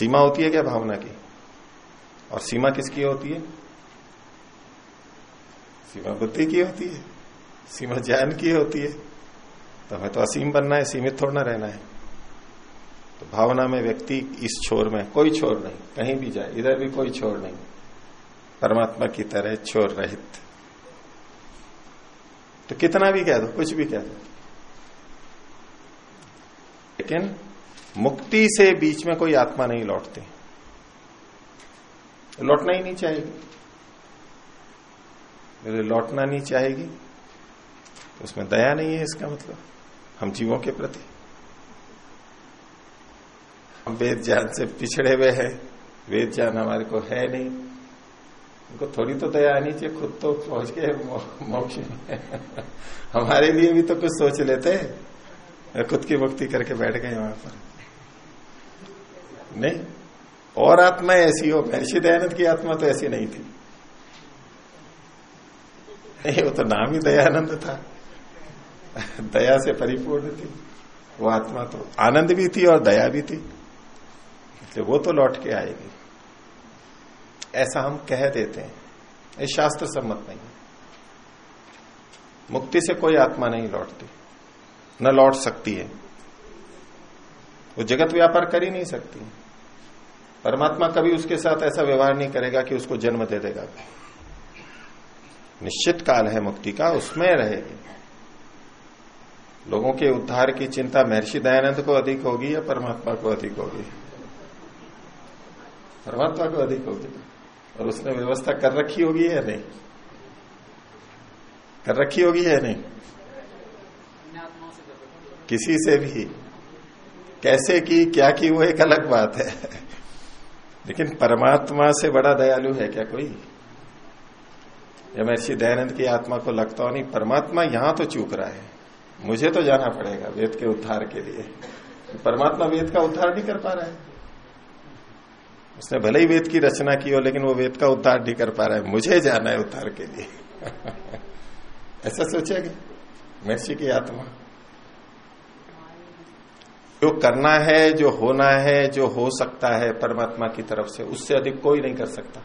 सीमा होती है क्या भावना की? और सीमा किसकी होती है? सीमा बुद्धि की होती है। सीमा ज्ञान की होती है। तो हमें तो असीम बनना है, सीमित थोड़ा रहना है। तो भावना में व्यक्ति इस छोर में कोई छोर नहीं, कहीं भी जाए, इधर भी कोई छोर नहीं। परमात्मा की तरह छोर रहित। तो कितना भी कह दो, कुछ भी कह दो। लेकिन मुक्ति से बीच में कोई आत्मा नहीं लौटती। लौटना ही नहीं चाहेगी मेरे लौटना नहीं चाहेगी तो उसमें दया नहीं है इसका मतलब। हम जीवों के प्रति। हम वेद ज्ञान से पिछड़े हुए हैं। वेद ज्ञान हमारे को है नहीं। उनको थोड़ी तो दया आनी चाहिए, खुद तो पहुँच गए मोक्ष हमारे लिए भी तो कुछ सोच लेते खुद की मुक्ति करके बैठ गए वहाँ पर। नहीं, और आत्मा ऐसी हो, महर्षि दयानंद की आत्मा तो ऐसी नहीं थी। नहीं, वो तो नाम ही दयानंद था। दया से परिपूर्ण थी। वो आत्मा तो आनंद भी थी और दया भी थी। इसलिए वो तो लौट के आएगी। ऐसा हम कह देते हैं। ये शास्त्र सम्मत नहीं है। मुक्ति से कोई आत्मा नहीं लौटती। न लौट सकती है। वो जगत व्यापार कर ही नहीं सकती। परमात्मा कभी उसके साथ ऐसा व्यवहार नहीं करेगा कि उसको जन्म दे देगा। निश्चित काल है मुक्ति का, उसमें रहेगी। लोगों के उद्धार की चिंता महर्षि दयानंद को अधिक होगी या परमात्मा को अधिक होगी? परमात्मा को अधिक होगी। और उसने व्यवस्था कर रखी होगी या नहीं? कर रखी होगी या नहीं? किसी से भी। कैसे की, क्या की, वो एक अलग बात है। लेकिन परमात्मा से बड़ा दयालु है क्या कोई? या महर्षि दयानंद की आत्मा को लगता हो, नहीं, परमात्मा यहाँ तो चूक रहा है। मुझे तो जाना पड़ेगा वेद के उद्धार के लिए। परमात्मा वेद का उद्धार नहीं कर पा रहा है। उसने भले ही वेद की रचना की हो, लेकिन वो वेद का उद्धार नहीं कर पा रहा है। मुझे जाना है उद्धार के लिए। *laughs* ऐसा सोचेगा? महर्षि की आत्मा। जो करना है, जो होना है, जो हो सकता है परमात्मा की तरफ़ से, उससे अधिक कोई नहीं कर सकता।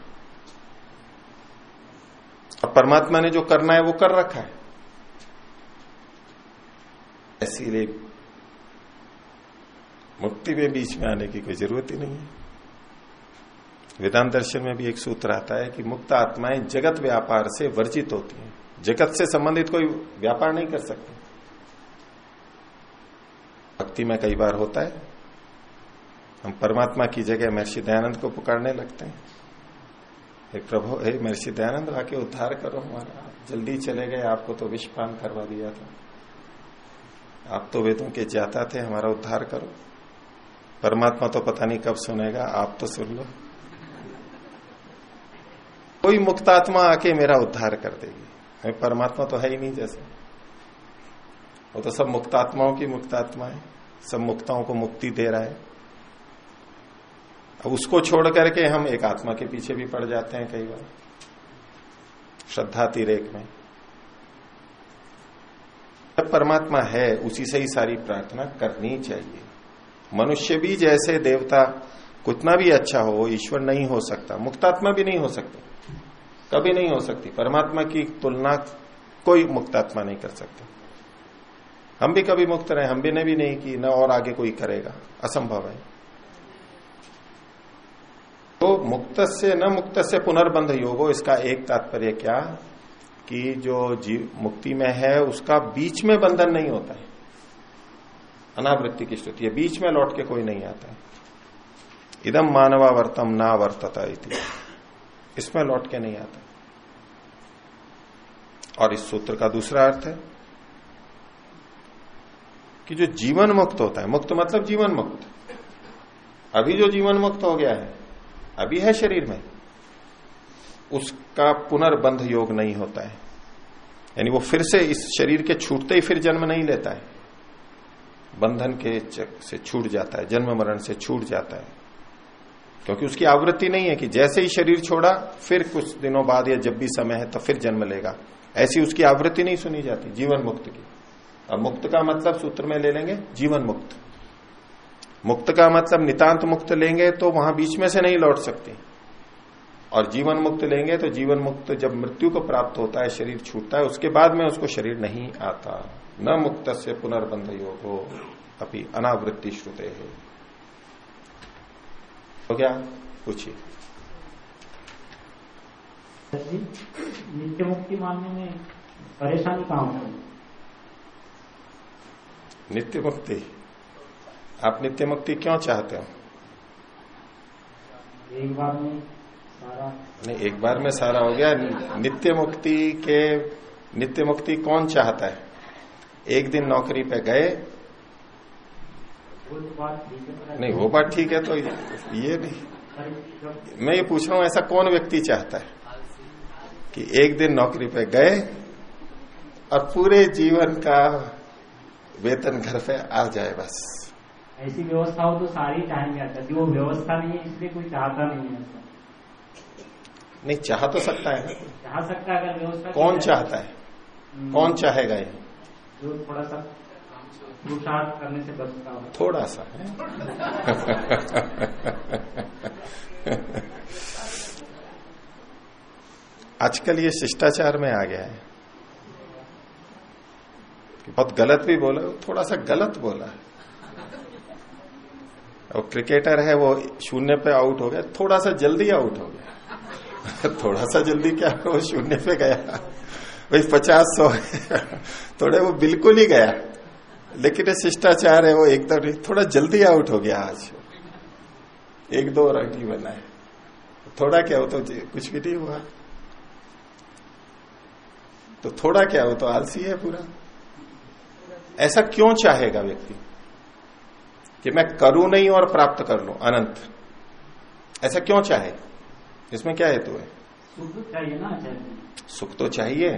और परमात्मा ने जो करना है, वो कर रखा है। इसीलिए मुक्ति में बीच में आने की कोई ज़रूरत ही नहीं है। वेदांत दर्शन में भी एक सूत्र आता है कि मुक्त आत्माएँ जगत व्यापार से वर्जित होती हैं। जगत से संबंधित कोई व्यापार नहीं कर सकते। भक्ति में कई बार होता है। हम परमात्मा की जगह महर्षि दयानंद को पुकारने लगते हैं। एक प्रभु, हे महर्षि दयानंद, आके उद्धार करो हमारा। जल्दी चले गए, आपको तो विषपान करवा दिया था। आप तो वेदों के जाता थे, हमारा उद्धार करो। परमात्मा तो पता नहीं कब सुनेगा, आप तो सुन लो। कोई मुक्तात्मा आके मेरा उद्धार कर देगी। परमात्मा तो है ही नहीं जैसे। वो तो सब मुक्तात्माओं की मुक्तात्मा है। सब मुक्ताओं को मुक्ति दे रहा है। अब उसको छोड़ करके हम एक आत्मा के पीछे भी पड़ जाते हैं कई बार। श्रद्धा तिरेक में। जब परमात्मा है, उसी से ही सारी प्रार्थना करनी चाहिए। मनुष्य भी जैसे देवता, कितना भी अच्छा हो, ईश्वर नहीं हो सकता। मुक्तात्मा भी नहीं हो सकती। कभी नहीं हो सकती। परमात्मा की तुलना कोई मुक्तात्मा नहीं कर सकता। हम भी कभी मुक्त रहे हम भी ने भी नहीं की, न और आगे कोई करेगा। असंभव है। तो मुक्त से, न मुक्त से पुनर्बंध योगो, इसका एक तात्पर्य क्या? कि जो जीव मुक्ति में है, उसका बीच में बंधन नहीं होता है। अनावृत्ति की स्थिति है। बीच में लौट के कोई नहीं आता है। इदम मानवावर्तम ना वर्तता इसमें लौट के नहीं आता। और इस सूत्र का दूसरा अर्थ है कि जो जीवन मुक्त होता है, मुक्त मतलब जीवन मुक्त। अभी जो जीवन मुक्त हो गया है, अभी है शरीर में, उसका पुनर्बंध योग नहीं होता है। यानी वो फिर से इस शरीर के छूटते ही फिर जन्म नहीं लेता है। बंधन के से छूट जाता है, जन्म मरण से छूट जाता है। क्योंकि उसकी आवृत्ति नहीं है कि जैसे ही शरीर छोड़ा, फिर कुछ दिनों बाद या जब भी समय है तो फिर जन्म लेगा। ऐसी उसकी आवृत्ति नहीं सुनी जाती, जीवन मुक्त की। और मुक्त का मतलब सूत्र में ले लेंगे, जीवन मुक्त। मुक्त का मतलब नितांत मुक्त लेंगे तो वहाँ बीच में से नहीं लौट सकती। और जीवन मुक्त लेंगे तो जीवन मुक्त जब मृत्यु को प्राप्त होता है, शरीर छूटता है, उसके बाद में उसको शरीर नहीं आता। न मुक्त से पुनर्बंध योग हो अभी अनावृत्ति श्रुते है हो गया? पूछिए। नित्य मुक्ति मानने में परेशानी कहाँ होती नित्य मुक्ति? आप नित्य मुक्ति क्यों चाहते हो? एक बार में सारा नहीं एक बार में सारा हो गया। नित्य मुक्ति के नित्य मुक्ति कौन चाहता है? एक दिन नौकरी पे गए नहीं वो बात ठीक है तो ये नहीं। मैं ये पूछ रहा हूँ ऐसा कौन व्यक्ति चाहता है कि एक दिन नौकरी पे गए और पूरे जीवन का वेतन घर पे आ जाए बस? ऐसी व्यवस्था हो तो सारी चाहेंगे अच्छा वो व्यवस्था नहीं है इसलिए कोई चाहता नहीं है नहीं चाह तो सकता है। ना चाह सकता है अगर व्यवस्था कौन चाहता है? हम्म, कौन चाहेगा ये? जो थोड़ा सा पुरुषार्थ करने से बचता थोड़ा सा है। आजकल ये शिष्टाचार में आ गया है। बहुत गलत भी बोला, थोड़ा सा गलत बोला। और क्रिकेटर है, वो शून्य पे आउट हो गया, थोड़ा सा जल्दी आउट हो गया। थोड़ा सा जल्दी क्या, वो शून्य पे गया। भाई पचास सौ थोड़े वो बिल्कुल ही गया। लेकिन ये शिष्टाचार है वो एकदम थोड़ा जल्दी आउट हो गया आज। एक दो ही बना है। थोड़ा क्या हो तो कुछ भी नहीं हुआ। तो थोड़ा क्या हो तो आलसी है पूरा। ऐसा क्यों चाहेगा व्यक्ति? कि मैं करूँ नहीं और प्राप्त कर लू अनंत। ऐसा क्यों चाहे? इसमें क्या हेतु है? सुख तो चाहिए सुख तो चाहिए।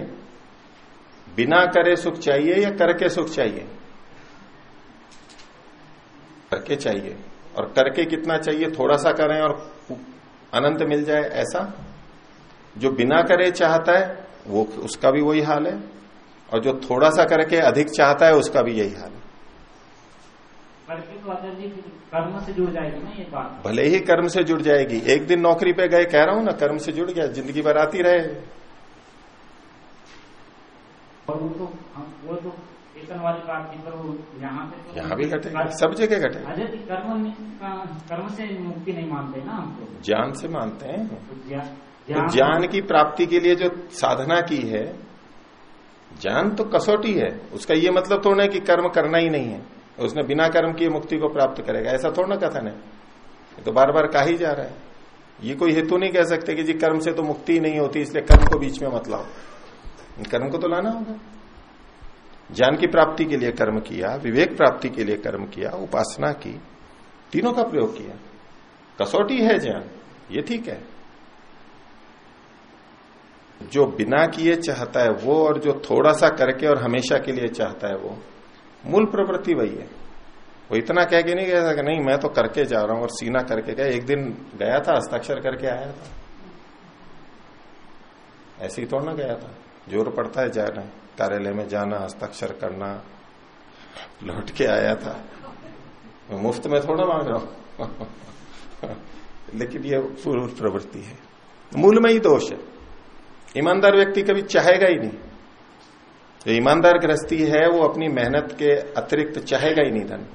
बिना करे सुख चाहिए या करके सुख चाहिए? करके चाहिए। और करके कितना चाहिए थोड़ा सा करें और अनंत मिल जाए ऐसा। जो बिना करे चाहता है वो उसका भी वही हाल है। और जो थोड़ा सा करके अधिक चाहता है उसका भी यही हाल है। करके तो कर्म से जुड़ जाएगी ना ये बात? भले ही कर्म से जुड़ जाएगी। एक दिन नौकरी पे गए कह रहा हूँ ना कर्म से जुड़ गया ज़िंदगी भर आती रहे। और वो तो हम- वो तो वेतन वाली बात थी पर वो यहाँ पे तो यहाँ भी घटेगा सब जगह घटेगा अजय कर्म कर्म से मुक्ति नहीं मानते ना हमको ज्ञान से मानते हैं। तो तो ज्ञान की प्राप्ति के लिए जो साधना की है ज्ञान तो कसौटी है। उसका ये मतलब थोड़ा है कि कर्म करना ही नहीं है। उसने बिना कर्म किए मुक्ति को प्राप्त करेगा। ऐसा थोड़ा ना कथन है। ये तो बार बार कहा ही जा रहा है। ये कोई हेतु नहीं कह सकते कि जी कर्म से तो मुक्ति ही नहीं होती इसलिए कर्म को बीच में मत लाओ। कर्म को तो लाना होगा। ज्ञान की प्राप्ति के लिए कर्म किया, विवेक प्राप्ति के लिए कर्म किया, उपासना की, तीनों का प्रयोग किया। कसौटी है ज्ञान, ये ठीक है। जो बिना किए चाहता है वो और जो थोड़ा सा करके और हमेशा के लिए चाहता है वो, मूल प्रवृत्ति वही है। वो इतना कह के नहीं था कि नहीं, मैं तो करके जा रहा हूँ और सीना करके गया, एक दिन गया था, हस्ताक्षर करके आया था। ऐसे ही थोड़ा ना गया था, ज़ोर पड़ता है जाना। कार्यालय में जाना, हस्ताक्षर करना। लौट के आया था। मुफ़्त में थोड़ा मांग रहा हूँ। *laughs* लेकिन ये पूर्व प्रवृत्ति है। मूल में ही दोष है। ईमानदार व्यक्ति कभी चाहेगा ही नहीं। जो ईमानदार गृहस्थी है, वो अपनी मेहनत के अतिरिक्त चाहेगा ही नहीं धन।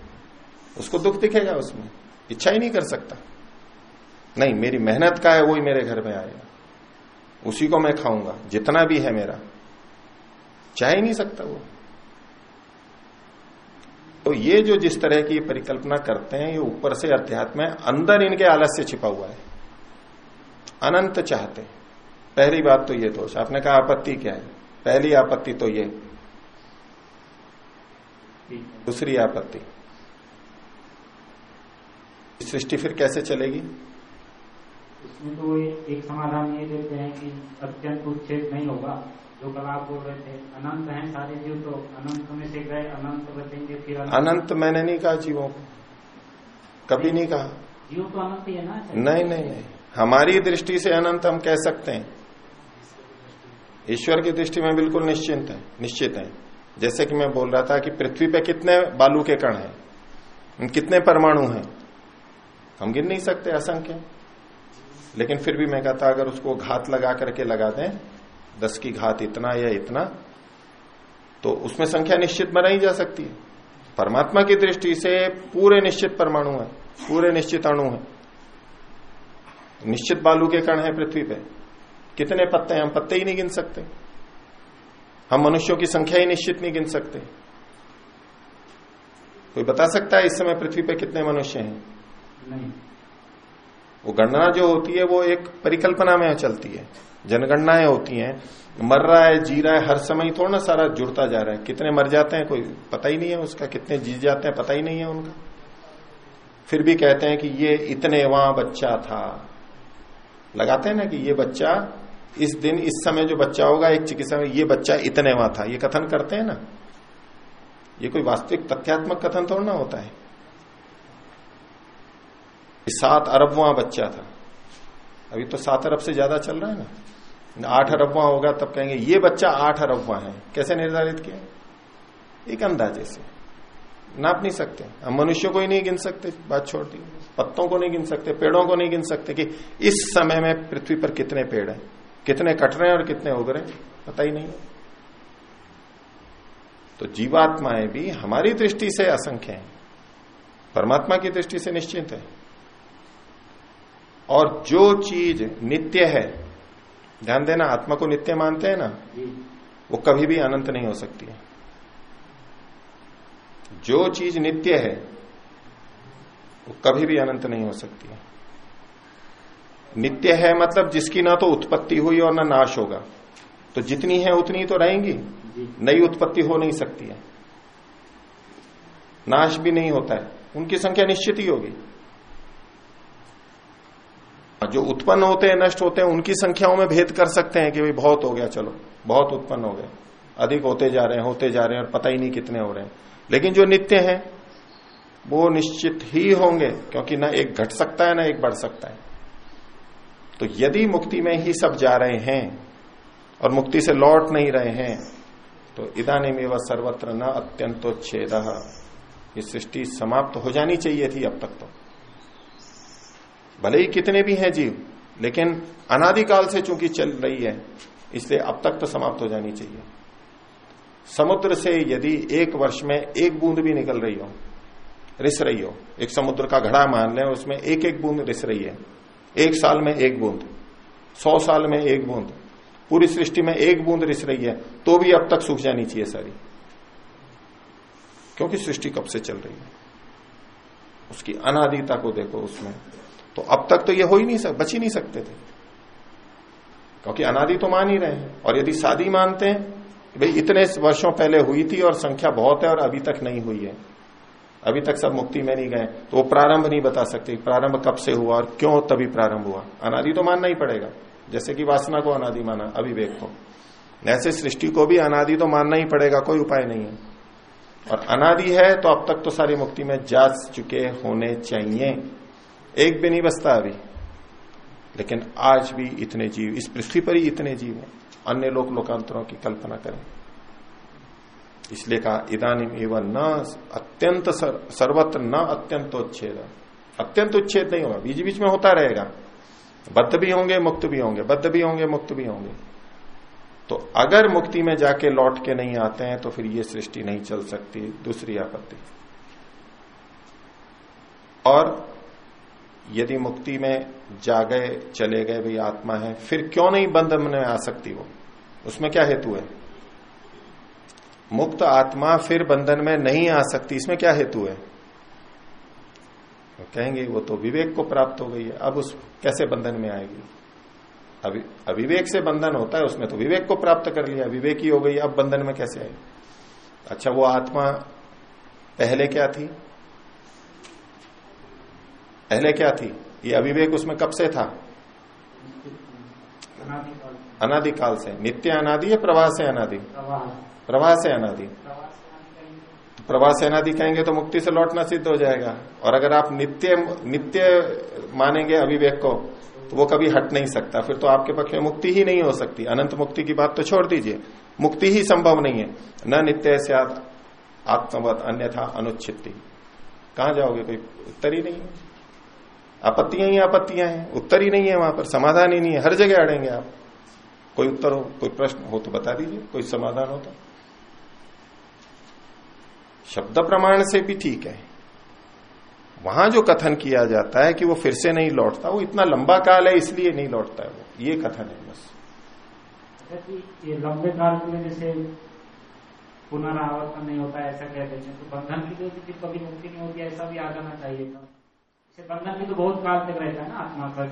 उसको दुख दिखेगा उसमें। इच्छा ही नहीं कर सकता। नहीं, मेरी मेहनत का है, वो ही मेरे घर में आएगा। उसी को मैं खाऊँगा। जितना भी है मेरा। चाह ही नहीं सकता वो। तो ये जो जिस तरह की परिकल्पना करते हैं, ये ऊपर से अध्यात्म है, अंदर इनके आलस्य छिपा हुआ है। अनंत चाहते पहली बात तो ये दोष। आपने कहा आपत्ति क्या है? पहली आपत्ति तो ये। दूसरी आपत्ति। सृष्टि फिर कैसे चलेगी? इसमें तो एक समाधान ये देते हैं कि अत्यंत उच्छेद नहीं होगा। जो कल आप बोल रहे थे अनंत हैं सारे जीव तो अनंत में से गए अनंत बचेंगे फिर अनंत। मैंने नहीं कहा जीवों को। कभी नहीं कहा। जीव तो अनंत ही है ना नहीं नहीं नहीं। हमारी दृष्टि से अनंत हम कह सकते हैं। ईश्वर की दृष्टि में बिल्कुल निश्चिंत है निश्चित है। जैसे कि मैं बोल रहा था कि पृथ्वी पे कितने बालू के कण हैं कितने परमाणु हैं। हम गिन नहीं सकते असंख्य। लेकिन फिर भी मैं कहता अगर उसको घात लगा करके लगा दें दस की घात इतना या इतना तो उसमें संख्या निश्चित बनाई जा सकती है। परमात्मा की दृष्टि से पूरे निश्चित परमाणु है पूरे निश्चित अणु है। निश्चित बालू के कण है पृथ्वी पे। कितने पत्ते हैं हम पत्ते ही नहीं गिन सकते। हम मनुष्यों की संख्या ही निश्चित नहीं गिन सकते। कोई बता सकता है इस समय पृथ्वी पे कितने मनुष्य हैं? नहीं। वो गणना जो होती है वो एक परिकल्पना में चलती है। जनगणनाएँ होती हैं, मर रहा है, जी रहा है, हर समय थोड़ा ना सारा जुड़ता जा रहा है। कितने मर जाते हैं, कोई पता ही नहीं है उसका, कितने जी जाते हैं, पता ही नहीं है उनका। फिर भी कहते हैं कि ये इतने वहाँ बच्चा था। लगाते हैं ना कि ये बच्चा, इस दिन, इस समय जो बच्चा होगा, एक चिकित्सा में, ये बच्चा इतने वहाँ था। ये कथन करते हैं ना। ये कोई वास्तविक तथ्यात्मक कथन थोड़ा ना होता है। सात अरबवा बच्चा था। अभी तो सात अरब से ज़्यादा चल रहा है ना? आठ अरबवा होगा, तब कहेंगे, ये बच्चा आठ अरबवा है। कैसे निर्धारित किया? एक अंदाजे से। नाप नहीं सकते। हम मनुष्यों को ही नहीं गिन सकते, बात छोड़ दी पत्तों को नहीं गिन सकते, पेड़ों को नहीं गिन सकते कि इस समय में पृथ्वी पर कितने पेड़ हैं, कितने कट रहे हैं और कितने उग रहे हैं, पता ही नहीं। तो जीवात्माएँ भी हमारी दृष्टि से असंख्य हैं, परमात्मा की दृष्टि से निश्चित है। और जो चीज़ नित्य है, ध्यान देना, आत्मा को नित्य मानते हैं ना, वो कभी भी अनंत नहीं हो सकती है। जो चीज़ नित्य है, वो कभी भी अनंत नहीं हो सकती है। नित्य है मतलब जिसकी ना तो उत्पत्ति हुई और ना नाश होगा। तो जितनी है उतनी तो रहेंगी। नई उत्पत्ति हो नहीं सकती है। नाश भी नहीं होता है। उनकी संख्या निश्चित ही होगी। जो उत्पन्न होते हैं, नष्ट होते हैं, उनकी संख्याओं में भेद कर सकते हैं कि भाई बहुत हो गया, चलो, बहुत उत्पन्न हो गए। अधिक होते जा रहे हैं, होते जा रहे हैं और पता ही नहीं कितने हो रहे हैं। लेकिन जो नित्य है, वो निश्चित ही होंगे, क्योंकि ना एक घट सकता है, ना एक बढ़ सकता है। तो यदि मुक्ति में ही सब जा रहे हैं और मुक्ति से लौट नहीं रहे हैं तो इदानी में वह सर्वत्र न अत्यंतोच्छेद। ये सृष्टि समाप्त हो जानी चाहिए थी अब तक तो। भले ही कितने भी हैं जीव, लेकिन अनादिकाल से चूँकि चल रही है इसलिए अब तक तो समाप्त हो जानी चाहिए। समुद्र से यदि एक वर्ष में एक बूंद भी निकल रही हो, रिस रही हो, एक समुद्र का घड़ा मान लें, उसमें एक एक बूंद रिस रही है, एक साल में एक बूंद, सौ साल में एक बूंद, पूरी सृष्टि में एक बूंद रिस रही है तो भी अब तक सूख जानी चाहिए सारी। क्योंकि सृष्टि कब से चल रही है? उसकी अनादिता को देखो उसमें। तो अब तक तो ये हो ही नहीं सक, बच ही नहीं सकते थे। क्योंकि अनादि तो मान ही रहे हैं। और यदि शादी मानते हैं भाई इतने वर्षों पहले हुई थी और संख्या बहुत है और अभी तक नहीं हुई है। अभी तक सब मुक्ति में नहीं गए तो वो प्रारंभ नहीं बता सकते प्रारंभ कब से हुआ और क्यों तभी प्रारंभ हुआ। अनादि तो मानना ही पड़ेगा। जैसे कि वासना को अनादि माना अभिवेक को। ऐसे सृष्टि को भी अनादि तो मानना ही पड़ेगा, कोई उपाय नहीं है। और अनादि है तो अब तक तो सारी मुक्ति में जा चुके होने चाहिए। एक भी नहीं बसता अभी। लेकिन आज भी इतने जीव इस पृथ्वी पर ही इतने जीव हैं। अन्य लोक लोकांतरों की कल्पना करें। इसलिए कहा इदानिम एवं न अत्यंत सर, सर्वत्र न अत्यंत उच्छेद अत्यंत उच्छेद नहीं होगा बीच बीच में होता रहेगा। बद्ध भी होंगे मुक्त भी होंगे। बद्ध भी होंगे मुक्त भी होंगे। तो अगर मुक्ति में जाके लौट के नहीं आते हैं तो फिर ये सृष्टि नहीं चल सकती दूसरी आपत्ति। और यदि मुक्ति में जा गए चले गए भाई आत्मा है, फिर क्यों नहीं बंधन में आ सकती वो? उसमें क्या हेतु है? मुक्त आत्मा फिर बंधन में नहीं आ सकती, इसमें क्या हेतु है? कहेंगे, वो तो विवेक को प्राप्त हो गई है, अब उस कैसे बंधन में आएगी? अभी, अविवेक से बंधन होता है उसने तो विवेक को प्राप्त कर लिया, विवेक ही हो गई, अब बंधन में कैसे आएगी? अच्छा वो आत्मा पहले क्या थी? पहले क्या थी? ये अविवेक उसमें कब से था? अनादिकाल से। नित्य अनादि है प्रवाह से अनादि? प्रवाह से अनादि। प्रवाह से अनादि कहेंगे तो मुक्ति से लौटना सिद्ध हो जाएगा। और अगर आप नित्य नित्य मानेंगे अविवेक को तो वो कभी हट नहीं सकता। फिर तो आपके पक्ष में मुक्ति ही नहीं हो सकती। अनंत मुक्ति की बात तो छोड़ दीजिए। मुक्ति ही संभव नहीं है। न नित्य से आत्मवत अन्यथा अनुच्छिति कहा जाओगे? कोई उत्तर ही नहीं है? आपत्तियाँ ही आपत्तियाँ हैं, उत्तर ही नहीं है वहाँ पर, समाधान ही नहीं है, हर जगह अड़ेंगे आप। कोई उत्तर हो, कोई प्रश्न हो तो बता दीजिए, कोई समाधान हो तो। शब्द प्रमाण से भी ठीक है। वहाँ जो कथन किया जाता है कि वो फिर से नहीं लौटता, वो इतना लंबा काल है, इसलिए नहीं लौटता है वो। ये कथन है बस। ये लंबे काल में जैसे पुनरावर्तन नहीं होता ऐसा कह देते हैं तो बंधन की जो कभी मुक्ति नहीं होती, ऐसा भी आ जाना चाहिए था। बंधन भी तो बहुत काल तक रहता है ना आत्मा का।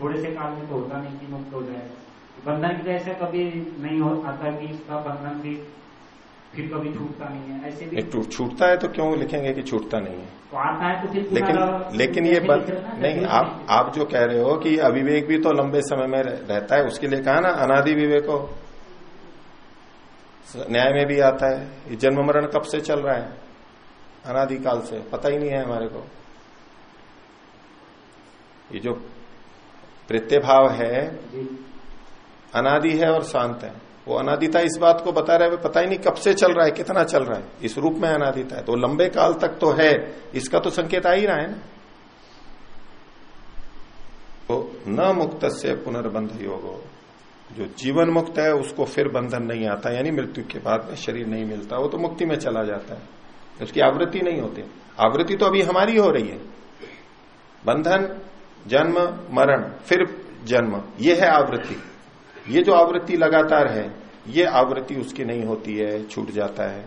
थोड़े से काल में तो होता नहीं कि मुक्त हो जाए। बंधन की तो ऐसा कभी नहीं हो आता कि इसका बंधन भी फिर कभी छूटता नहीं है। ऐसे भी टूट छूटता है तो क्यों लिखेंगे कि छूटता नहीं है? तो आता है तो फिर लेकिन लेकिन ये बन, नहीं आप आप जो कह रहे हो कि अविवेक भी तो लंबे समय में रहता है उसके लिए कहा ना अनादि विवेक। हो न्याय में भी आता है। ये जन्म मरण कब से चल रहा है? अनादिकाल से। पता ही नहीं है हमारे को। ये जो प्रत्यय भाव है अनादि है और शांत है। वो अनादिता इस बात को बता रहे पता ही नहीं कब से चल रहा है कितना चल रहा है। इस रूप में अनादिता है। तो लंबे काल तक तो है इसका तो संकेत आ ही रहा है ना। तो न मुक्त से पुनर्बंध योग। हो जो जीवन मुक्त है उसको फिर बंधन नहीं आता यानी मृत्यु के बाद में शरीर नहीं मिलता वो तो मुक्ति में चला जाता है। उसकी आवृत्ति नहीं होती। आवृत्ति तो अभी हमारी हो रही है। बंधन जन्म, मरण, फिर जन्म। ये है आवृत्ति। ये जो आवृत्ति लगातार है, ये आवृत्ति उसकी नहीं होती है, छूट जाता है।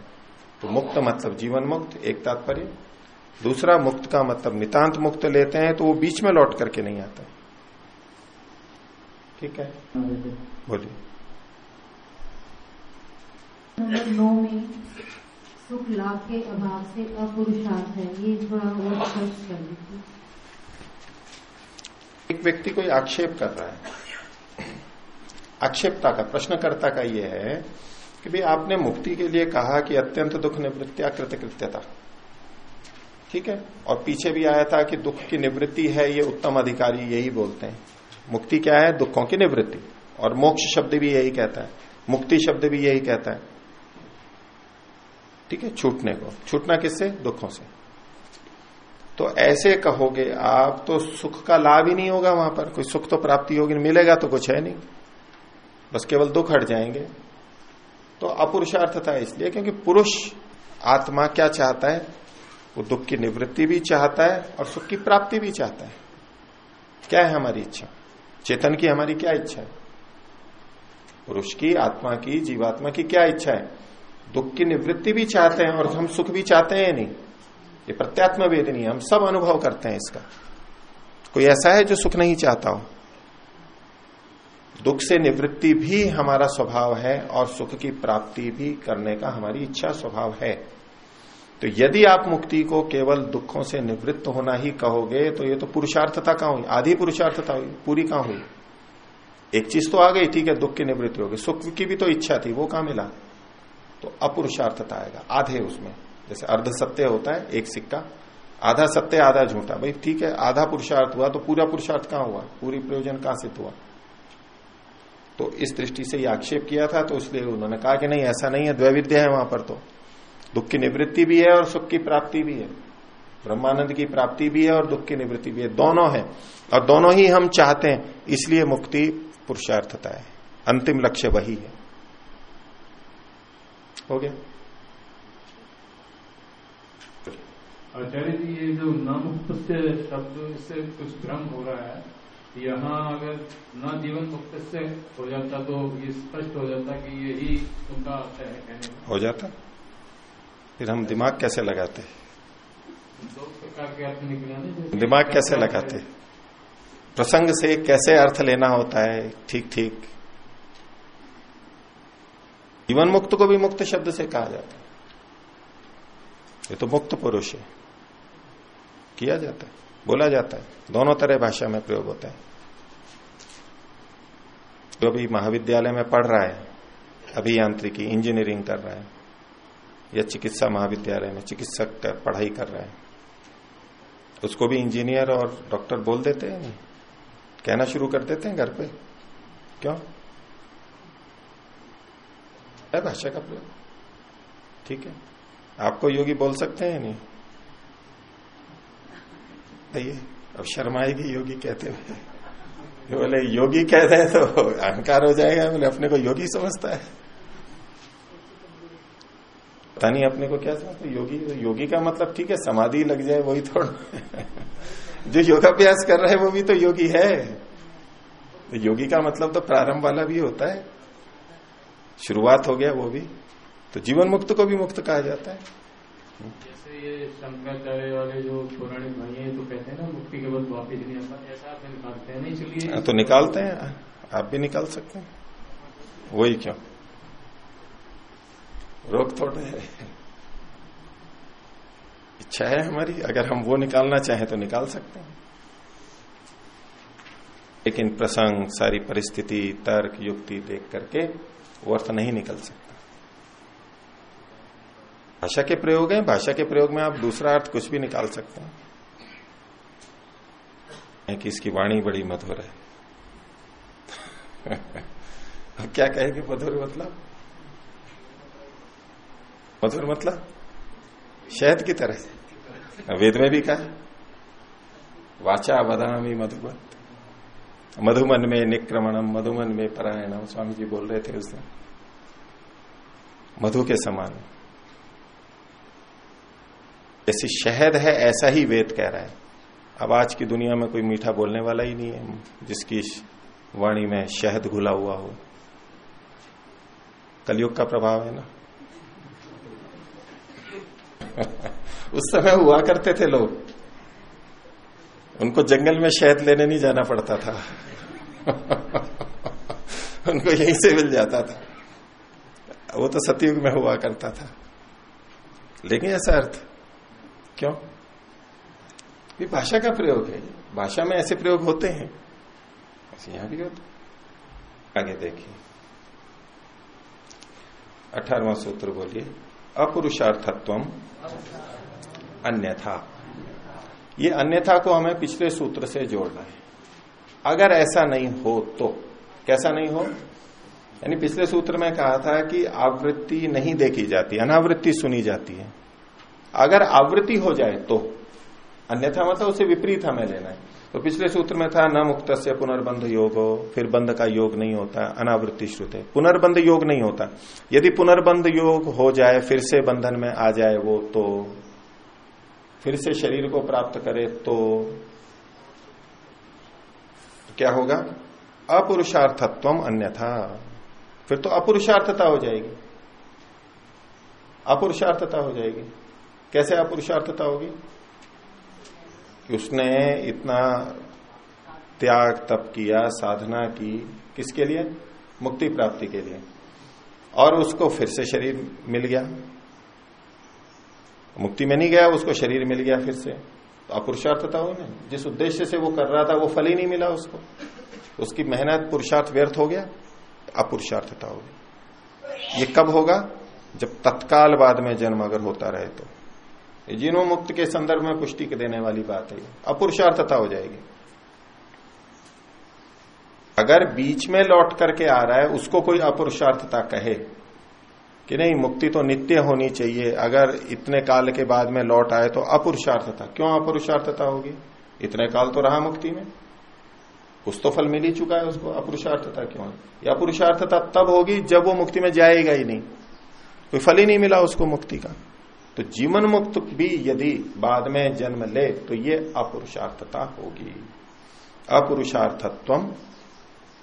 तो मुक्त मतलब जीवन मुक्त, एक तात्पर्य। दूसरा, मुक्त का मतलब नितांत मुक्त लेते हैं तो वो बीच में लौट करके नहीं आता। ठीक है? बोलिए। नौ में, सुख लाभ के अभाव से अपुरुषार्थ है। ये थोड़ा और स्पष्ट कर एक व्यक्ति कोई आक्षेप कर रहा है। आक्षेपता का, प्रश्नकर्ता का यह है कि भाई आपने मुक्ति के लिए कहा कि अत्यंत दुख निवृत्तिया कृतकृत्यता ठीक है? और पीछे भी आया था कि दुख की निवृत्ति है, ये उत्तम अधिकारी यही बोलते हैं। मुक्ति क्या है? दुखों की निवृत्ति। और मोक्ष शब्द भी यही कहता है। मुक्ति शब्द भी यही कहता है। ठीक है? छूटने को। छूटना किससे? दुखों से। तो ऐसे कहोगे, आप तो सुख का लाभ ही नहीं होगा वहाँ पर। कोई सुख तो प्राप्ति होगी, मिलेगा तो कुछ है नहीं। बस केवल दुख हट जाएँगे। तो अपुरुषार्थता इसलिए, क्योंकि पुरुष आत्मा क्या चाहता है? वो दुख की निवृत्ति भी चाहता है और सुख की प्राप्ति भी चाहता है। क्या है हमारी इच्छा? चेतन की हमारी क्या इच्छा है? पुरुष की, आत्मा की, जीवात्मा की क्या इच्छा है? दुख की निवृत्ति भी चाहते हैं और हम सुख भी चाहते हैं नहीं? ये प्रत्यात्म वेदनी हम सब अनुभव करते हैं इसका। कोई ऐसा है जो सुख नहीं चाहता हो? दुख से निवृत्ति भी हमारा स्वभाव है और सुख की प्राप्ति भी करने का हमारी इच्छा स्वभाव है। तो यदि आप मुक्ति को केवल दुखों से निवृत्त होना ही कहोगे तो ये तो पुरुषार्थता कहाँ हुई आधी पुरुषार्थता हुई, पूरी कहाँ हुई। एक चीज़ तो आ गई, ठीक है, दुख की निवृत्ति होगी सुख की भी तो इच्छा थी, वो कहाँ मिला? तो अपुरुषार्थता आएगा, आधे उसमें। जैसे अर्ध सत्य होता है, एक सिक्का, आधा सत्य, आधा झूठा। भाई ठीक है, आधा पुरुषार्थ हुआ तो पूरा पुरुषार्थ कहाँ हुआ? पूरी प्रयोजन कहाँ सिद्ध हुआ? तो इस दृष्टि से ये आक्षेप किया था तो इसलिए उन्होंने कहा कि नहीं, ऐसा नहीं है, द्वैविध्य है वहाँ पर तो। दुख की निवृत्ति भी है और सुख की प्राप्ति भी है। ब्रह्मानंद की प्राप्ति भी है और दुख की निवृत्ति भी है। दोनों है, और दोनों ही हम चाहते हैं, इसलिए मुक्ति पुरुषार्थता है। अंतिम लक्ष्य वही है। हो गया? आचार्य जी ये जो नामुक्त से शब्द इससे कुछ भ्रम हो रहा है यहाँ अगर न जीवन मुक्त से हो जाता तो ये स्पष्ट हो जाता कि यही उनका अर्थ है कहने हो जाता? फिर हम दिमाग कैसे लगाते? दो प्रकार के अर्थ निकले दिमाग कैसे लगाते? प्रसंग से कैसे अर्थ लेना होता है? ठीक ठीक। जीवन मुक्त को भी मुक्त शब्द से कहा जाता है। ये तो मुक्त पुरुष है। किया जाता है, बोला जाता है। दोनों तरह भाषा में प्रयोग होता है। जो भी महाविद्यालय में पढ़ रहा है अभियांत्रिकी इंजीनियरिंग कर रहा है, या चिकित्सा महाविद्यालय में चिकित्सक कर पढ़ाई कर रहा है, उसको भी इंजीनियर और डॉक्टर बोल देते हैं कहना शुरू कर देते हैं घर पे? क्यों? भाषा का प्रयोग? ठीक है। आपको योगी बोल सकते हैं नहीं? बताइए अब शर्माएगी योगी कहते हुए बोले, योगी कहते हैं तो अहंकार हो जाएगा। बोले, अपने को योगी समझता है। पता नहीं अपने को क्या समझते योगी योगी का मतलब ठीक है, समाधि लग जाए वही थोड़ा जो योगाभ्यास कर रहा है वो भी तो योगी है। तो योगी का मतलब तो प्रारंभ वाला भी होता है। शुरुआत हो गया वो भी। तो जीवन मुक्त को भी मुक्त कहा जाता है। शंकराचार्य हैं तो नहीं निकालते हैं। हाँ, तो निकालते हैं। आप भी निकाल सकते हैं। वही क्यों? रोक थोड़े है। इच्छा है हमारी अगर हम वो निकालना चाहें तो निकाल सकते हैं। लेकिन प्रसंग सारी परिस्थिति तर्क युक्ति देख करके वो अर्थ नहीं निकल सकता। भाषा के प्रयोग है, भाषा के प्रयोग में आप दूसरा अर्थ कुछ भी निकाल सकते हैं। कि इसकी वाणी बड़ी मधुर है। *laughs* क्या कहेगी मधुर मतलब? मधुर मतलब? शहद की तरह वेद में भी कहा वाचा बदामी मधुमत मधुमन में निक्रमणम मधुमन में परायणम स्वामी जी बोल रहे थे उस दिन मधु के समान। जैसी शहद है, ऐसा ही वेद कह रहा है। अब आज की दुनिया में कोई मीठा बोलने वाला ही नहीं है, जिसकी वाणी में शहद घुला हुआ हो। कलयुग का प्रभाव है ना? *laughs* उस समय हुआ करते थे लोग। उनको जंगल में शहद लेने नहीं जाना पड़ता था। *laughs* उनको यहीं से मिल जाता था। वो तो सतयुग में हुआ करता था। लेकिन ऐसा अर्थ क्यों? ये भाषा का प्रयोग है। भाषा में ऐसे प्रयोग होते हैं। ऐसे यहाँ भी होते आगे देखिए। अठारवा सूत्र बोलिए, अपुरुषार्थत्व अन्यथा। ये अन्यथा को हमें पिछले सूत्र से जोड़ना है। अगर ऐसा नहीं हो तो। कैसा नहीं हो? यानी पिछले सूत्र में कहा था कि आवृत्ति नहीं देखी जाती, अनावृत्ति सुनी जाती है। अगर आवृत्ति हो जाए तो। अन्यथा मतलब उसे विपरीत हमें लेना है। तो पिछले सूत्र में था, न मुक्त से पुनर्बंध योग हो फिर बंध का योग नहीं होता, अनावृत्ति श्रुत। है पुनर्बंध योग नहीं होता। यदि पुनर्बंध योग हो जाए, फिर से बंधन में आ जाए वो तो। फिर से शरीर को प्राप्त करे तो। क्या होगा? अपुरुषार्थत्व अन्यथा। फिर तो अपुरुषार्थता हो जाएगी। अपुरुषार्थता हो जाएगी। कैसे अपुरुषार्थता होगी? कि उसने इतना त्याग तप किया, साधना की, किसके लिए? मुक्ति प्राप्ति के लिए। और उसको फिर से शरीर मिल गया। मुक्ति में नहीं गया, उसको शरीर मिल गया फिर से। तो अपुरुषार्थता हो ना जिस उद्देश्य से वो कर रहा था, वो फल ही नहीं मिला उसको। उसकी मेहनत पुरुषार्थ व्यर्थ हो गया अपुरुषार्थता होगी। ये कब होगा? जब तत्काल बाद में जन्म अगर होता रहे तो। जीवन मुक्त के संदर्भ में पुष्टि देने वाली बात है। अपुरुषार्थता हो जाएगी। अगर बीच में लौट करके आ रहा है, उसको कोई अपुरुषार्थता कहे कि नहीं, मुक्ति तो नित्य होनी चाहिए। अगर इतने काल के बाद में लौट आए तो अपुरुषार्थता। क्यों अपुरुषार्थता होगी? इतने काल तो रहा मुक्ति में। कुछ तो फल मिल ही चुका है उसको। अपुरुषार्थता क्यों है? या अपुरुषार्थता तब होगी जब वो मुक्ति में जाएगा ही नहीं। कोई फल ही नहीं मिला उसको मुक्ति का। तो जीवन मुक्त भी यदि बाद में जन्म ले तो ये अपुरुषार्थता होगी। अपुरुषार्थत्व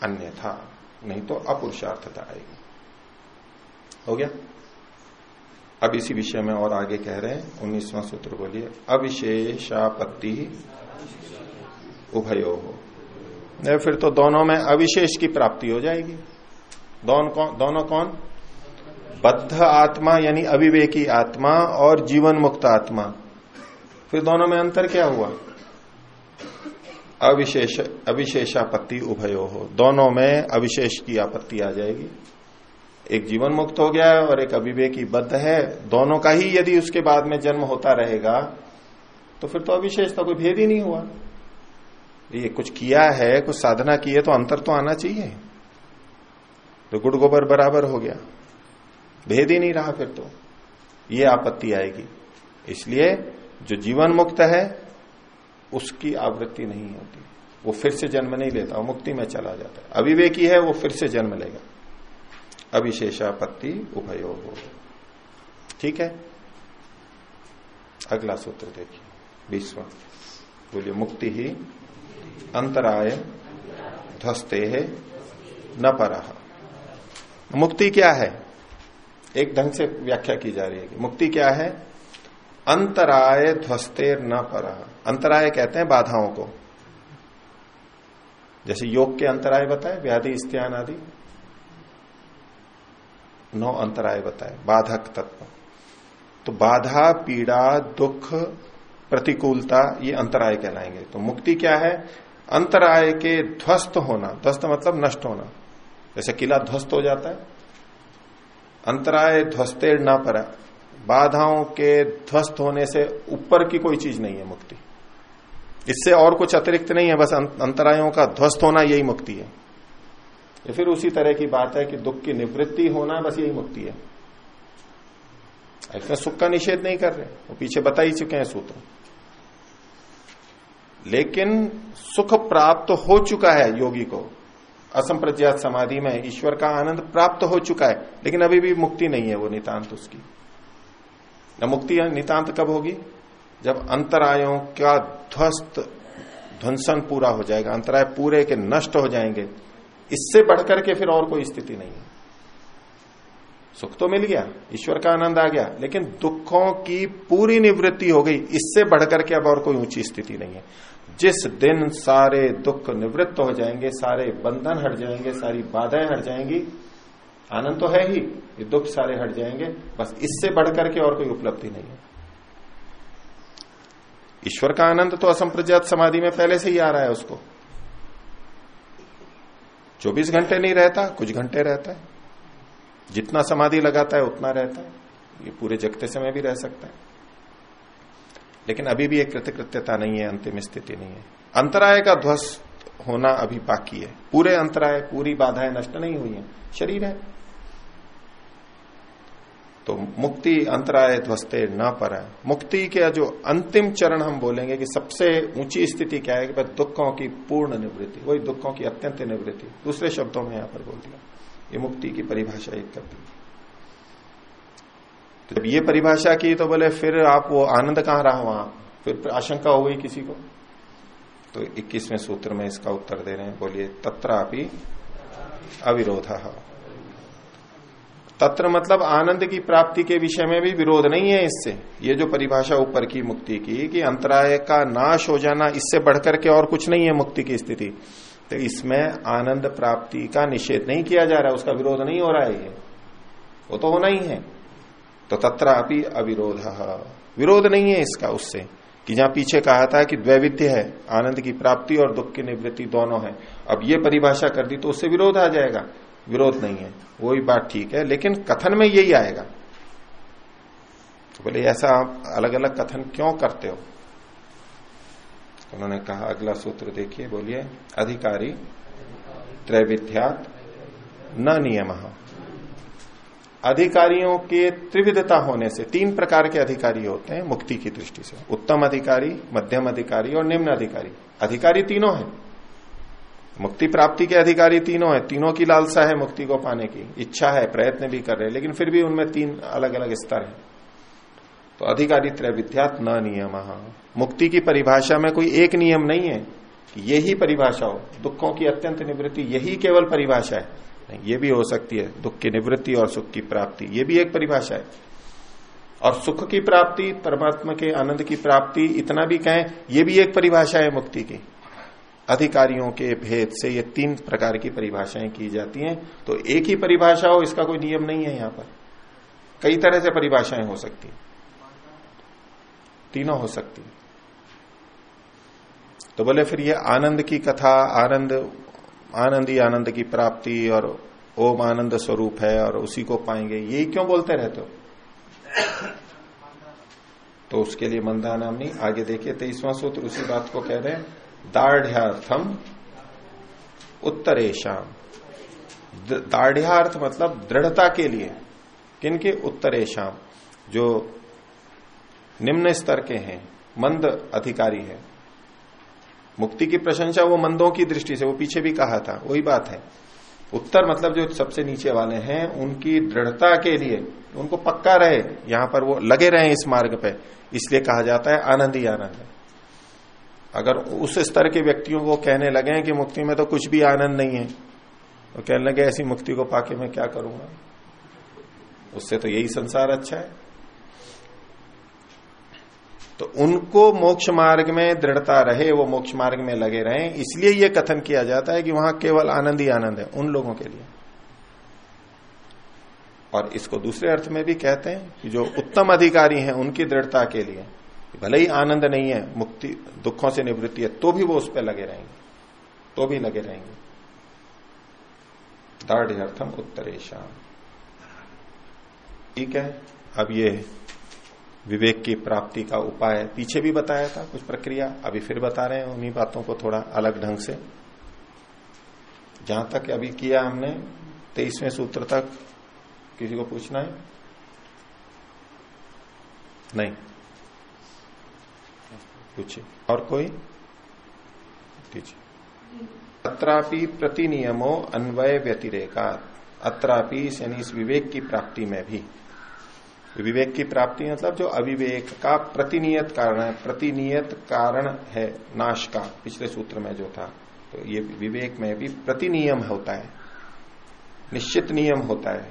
अन्यथा, नहीं तो अपुरुषार्थता आएगी। हो गया? अब इसी विषय में और आगे कह रहे हैं, उन्नीसवां सूत्र बोलिए, अविशेषापत्ति उभयो। हो फिर तो दोनों में अविशेष की प्राप्ति हो जाएगी। दोनों कौन दोनों कौन? बद्ध आत्मा यानी अविवेकी आत्मा और जीवन मुक्त आत्मा। फिर दोनों में अंतर क्या हुआ? अविशेष, अविशेषापत्ति उभयो हो। दोनों में अविशेष की आपत्ति आ जाएगी। एक जीवन मुक्त हो गया है और एक अविवेकी बद्ध है। दोनों का ही यदि उसके बाद में जन्म होता रहेगा तो फिर तो अविशेषता कोई भेद ही नहीं हुआ। ये कुछ किया है, कुछ साधना की है तो अंतर तो आना चाहिए। तो गुड़ गोबर बराबर हो गया। भेद ही नहीं रहा फिर तो। ये आपत्ति आएगी। इसलिए जो जीवन मुक्त है, उसकी आवृत्ति नहीं होती। वो फिर से जन्म नहीं लेता, वो मुक्ति में चला जाता है। अविवेकी है, वो फिर से जन्म लेगा। अविशेषापत्ति उभयोग हो। ठीक है? अगला सूत्र देखिए। बीसवा बोलिए, मुक्ति ही अंतराय ध्वस्ते है न पर। मुक्ति क्या है? एक ढंग से व्याख्या की जा रही है कि मुक्ति क्या है? अंतराय ध्वस्तेर न पर। अंतराय कहते हैं बाधाओं को। जैसे योग के अंतराय बताए, व्याधि, स्त्यान आदि। नौ अंतराय बताए, बाधक तत्व। तो बाधा, पीड़ा, दुख, प्रतिकूलता, ये अंतराय कहलाएँगे। तो मुक्ति क्या है? अंतराय के ध्वस्त होना। ध्वस्त मतलब नष्ट होना। जैसे किला ध्वस्त हो जाता है अंतराय ध्वस्ते न पर। बाधाओं के ध्वस्त होने से ऊपर की कोई चीज़ नहीं है मुक्ति। इससे और कुछ अतिरिक्त नहीं है, बस अंतरायों का ध्वस्त होना यही मुक्ति है। या फिर उसी तरह की बात है कि दुख की निवृत्ति होना बस यही मुक्ति है। इसमें सुख का निषेध नहीं कर रहे। वो पीछे बता ही चुके हैं सूत्र। लेकिन सुख प्राप्त हो चुका है योगी को। असंप्रज्ञात समाधि में ईश्वर का आनंद प्राप्त हो चुका है, लेकिन अभी भी मुक्ति नहीं है वो नितांत उसकी। न मुक्ति नितांत कब होगी? जब अंतरायों का ध्वस्त ध्वंसन पूरा हो जाएगा, अंतराय पूरे के नष्ट हो जाएँगे। इससे बढ़कर के फिर और कोई स्थिति नहीं है। सुख तो मिल गया, ईश्वर का आनंद आ गया, लेकिन दुखों की पूरी निवृत्ति हो गई। इससे बढ़कर के अब और कोई ऊँची स्थिति नहीं है। जिस दिन सारे दुख निवृत्त हो जाएँगे, सारे बंधन हट जाएँगे, सारी बाधाएँ हट जाएँगी, आनंद तो है ही, ये दुख सारे हट जाएँगे, बस इससे बढ़कर के और कोई उपलब्धि नहीं है। ईश्वर का आनंद तो असंप्रजात समाधि में पहले से ही आ रहा है उसको। 24 घंटे नहीं रहता, कुछ घंटे रहता है। जितना समाधि लगाता है, उतना रहता है। ये पूरे जगते समय भी रह सकता है। लेकिन अभी भी एक कृतकृत्यता नहीं है, अंतिम स्थिति नहीं है। अंतराय का ध्वस्त होना अभी बाकी है। पूरे अंतराय, पूरी बाधाएँ नष्ट नहीं हुई है। शरीर है। तो मुक्ति अंतराय ध्वस्ते न पर है मुक्ति के जो अंतिम चरण हम बोलेंगे कि सबसे ऊँची स्थिति क्या है कि भाई दुखों की पूर्ण निवृत्ति, वही दुखों की अत्यंत निवृत्ति। दूसरे शब्दों में यहाँ पर बोल दिया। ये मुक्ति की परिभाषा एक कर दी तो जब ये परिभाषा की तो बोले, फिर आप वो आनंद कहाँ रहा वहाँ? फिर आशंका हो गई किसी को? तो इक्कीसवें सूत्र में इसका उत्तर दे रहे हैं। बोलिए, तत्रापि अविरोध। तत्र मतलब आनंद की प्राप्ति के विषय में भी विरोध नहीं है इससे। ये जो परिभाषा ऊपर की मुक्ति की, कि अंतराय का नाश हो जाना, इससे बढ़कर के और कुछ नहीं है मुक्ति की स्थिति। तो इसमें आनंद प्राप्ति का निषेध नहीं किया जा रहा, उसका विरोध नहीं हो रहा है ये। वो तो होना ही है। तो तत्रापि अविरोध। विरोध नहीं है इसका उससे। कि जहाँ पीछे कहा था कि द्वैविध्य है, आनंद की प्राप्ति और दुख की निवृत्ति दोनों है। अब ये परिभाषा कर दी तो उससे विरोध आ जाएगा। विरोध नहीं है। वही बात ठीक है, लेकिन कथन में यही आएगा। तो बोले, ऐसा आप अलग अलग कथन क्यों करते हो? उन्होंने कहा, अगला सूत्र देखिए, बोलिए, अधिकारी, त्रैविध्यात नियम। अधिकारियों के त्रिविधता होने से, तीन प्रकार के अधिकारी होते हैं, मुक्ति की दृष्टि से। उत्तम अधिकारी, मध्यम अधिकारी और निम्न अधिकारी। अधिकारी तीनों हैं। मुक्ति प्राप्ति के अधिकारी तीनों है। तीनों की लालसा है मुक्ति को पाने की। इच्छा है, प्रयत्न भी कर रहे हैं, लेकिन फिर भी उनमें तीन अलग अलग स्तर है। तो अधिकारी त्रैविध्यात न नियम। मुक्ति की परिभाषा में कोई एक नियम नहीं है यही परिभाषा हो। दुखों की अत्यंत निवृत्ति यही केवल परिभाषा है। ये भी हो सकती है, दुख की निवृत्ति और सुख की प्राप्ति, ये भी एक परिभाषा है। और सुख की प्राप्ति, परमात्मा के आनंद की प्राप्ति, इतना भी कहें, ये भी एक परिभाषा है मुक्ति की। अधिकारियों के भेद से ये तीन प्रकार की परिभाषाएँ की जाती हैं तो एक ही परिभाषा हो, इसका कोई नियम नहीं है यहाँ पर। कई तरह से परिभाषाएँ हो सकती तीनों हो सकती तो बोले, फिर ये आनंद की कथा, आनंद आनंद ही आनंद की प्राप्ति और ओम आनंद स्वरूप है और उसी को पाएँगे। यही क्यों बोलते रहते हो? तो उसके लिए मंदा नाम नहीं, आगे देखिए, तेईसवां सूत्र उसी बात को कह रहे हैं। दाढ़्यार्थम उत्तरेशम दाढ़्यार्थ मतलब दृढ़ता के लिए। किनके? उत्तरेशम जो निम्न स्तर के हैं, मंद अधिकारी है। मुक्ति की प्रशंसा वो मंदों की दृष्टि से, वो पीछे भी कहा था, वही बात है। उत्तर मतलब जो सबसे नीचे वाले हैं, उनकी दृढ़ता के लिए, उनको पक्का रहे, यहाँ पर वो लगे रहे इस मार्ग पे, इसलिए कहा जाता है आनंद ही आनंद है। अगर उस स्तर के व्यक्तियों को कहने लगे कि मुक्ति में तो कुछ भी आनंद नहीं है तो कहने लगे, ऐसी मुक्ति को पाके मैं क्या करूँगा? उससे तो यही संसार अच्छा है। तो उनको मोक्ष मार्ग में दृढ़ता रहे, वो मोक्ष मार्ग में लगे रहे। इसलिए ये कथन किया जाता है कि वहाँ केवल आनंद ही आनंद है, उन लोगों के लिए। और इसको दूसरे अर्थ में भी कहते हैं कि जो उत्तम अधिकारी हैं उनकी दृढ़ता के लिए, भले ही आनंद नहीं है, मुक्ति, दुखों से निवृत्ति है तो भी वो उस पर लगे रहेंगे। तो भी लगे रहेंगे। दाढ़ उत्तरेशा ठीक है? अब ये विवेक की प्राप्ति का उपाय पीछे भी बताया था, कुछ प्रक्रिया अभी फिर बता रहे हैं, उन्हीं बातों को थोड़ा अलग ढंग से। जहाँ तक अभी किया हमने, तेईसवें सूत्र तक किसी को पूछना है? नहीं। पूछिए। और कोई? अत्रापि प्रतिनियमो अन्वय व्यतिरेका अत्रापि यानी इस विवेक की प्राप्ति में भी। विवेक की प्राप्ति मतलब जो अविवेक का प्रतिनियत कारण है, प्रतिनियत कारण है नाश का, पिछले सूत्र में जो था। तो ये विवेक में भी प्रतिनियम होता है, निश्चित नियम होता है।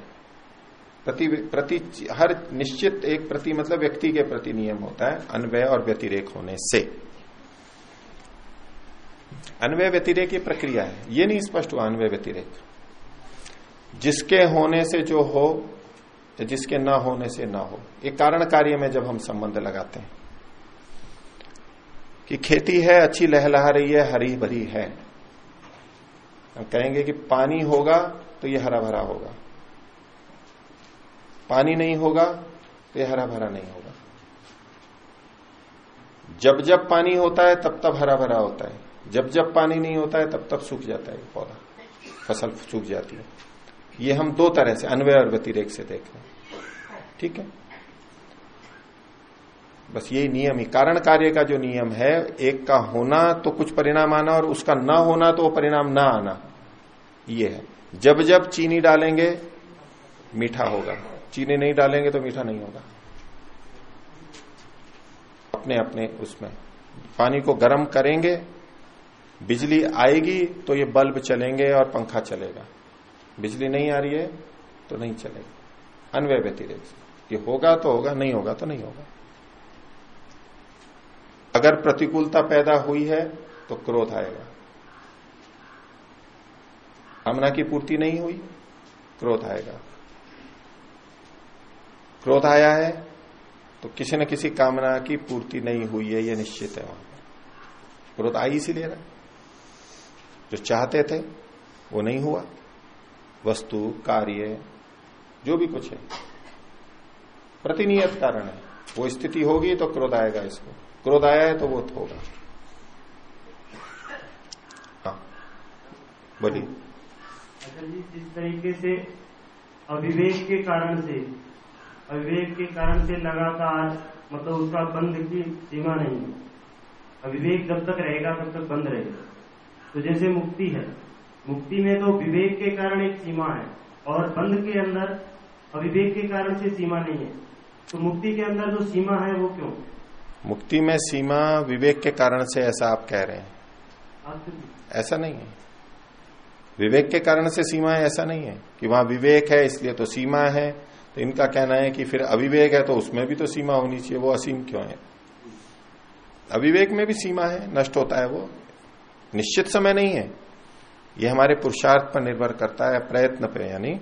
प्रति प्रति, हर निश्चित एक प्रति मतलब व्यक्ति के प्रति नियम होता है, अन्वय और व्यतिरेक होने से। अन्वय व्यतिरेक की प्रक्रिया है। ये नहीं स्पष्ट हुआ, अन्वय व्यतिरेक। जिसके होने से जो हो या जिसके ना होने से ना हो। एक कारण कार्य में जब हम संबंध लगाते हैं कि खेती है, अच्छी लहलहा रही है, हरी भरी है। हम कहेंगे कि पानी होगा तो ये हरा भरा होगा। पानी नहीं होगा तो ये हरा भरा नहीं होगा। जब जब पानी होता है, तब तब हरा भरा होता है। जब जब पानी नहीं होता है, तब तब सूख जाता है पौधा। फ़सल सूख जाती है। ये हम दो तरह से, अन्वय और व्यतिरेक से देख रहे हैं। ठीक है? बस यही नियम ही। कारण कार्य का जो नियम है, एक का होना तो कुछ परिणाम आना और उसका ना होना तो वो परिणाम ना आना। ये है। जब जब चीनी डालेंगे, मीठा होगा। चीनी नहीं डालेंगे तो मीठा नहीं होगा। अपने अपने उसमें। पानी को गर्म करेंगे, बिजली आएगी तो ये बल्ब चलेंगे और पंखा चलेगा। बिजली नहीं आ रही है तो नहीं चलेगी। अनवय व्यतिरेक ये होगा तो होगा, नहीं होगा तो नहीं होगा। अगर प्रतिकूलता पैदा हुई है तो क्रोध आएगा। कामना की पूर्ति नहीं हुई, क्रोध आएगा। क्रोध आया है तो किसी न किसी कामना की पूर्ति नहीं हुई है, ये निश्चित है वहाँ पर। क्रोध आई इसीलिए रहा जो चाहते थे, वो नहीं हुआ। वस्तु, कार्य, जो भी कुछ है। प्रतिनियत कारण है। वो स्थिति होगी तो क्रोध आएगा इसको। क्रोध आया है तो वो होगा। हाँ। बोलिए। जिस तरीके से अविवेक के कारण से, अविवेक के कारण से लगातार मतलब उसका बंद की सीमा नहीं है। अविवेक जब तक रहेगा तब तक बंद रहेगा। तो जैसे मुक्ति है। मुक्ति में तो विवेक के कारण एक सीमा है और बंद के अंदर अविवेक के कारण से सीमा नहीं है। तो मुक्ति के अंदर जो सीमा है वो क्यों? मुक्ति में सीमा विवेक के कारण से ऐसा आप कह रहे हैं। ऐसा नहीं है। विवेक के कारण से सीमा है ऐसा नहीं है कि वहाँ विवेक है इसलिए तो सीमा है। तो इनका कहना है कि फिर अविवेक है तो उसमें भी तो सीमा होनी चाहिए वो असीम क्यों है? अविवेक में भी सीमा है नष्ट होता है वो। निश्चित समय नहीं है। ये हमारे पुरुषार्थ पर निर्भर करता है प्रयत्न पे यानी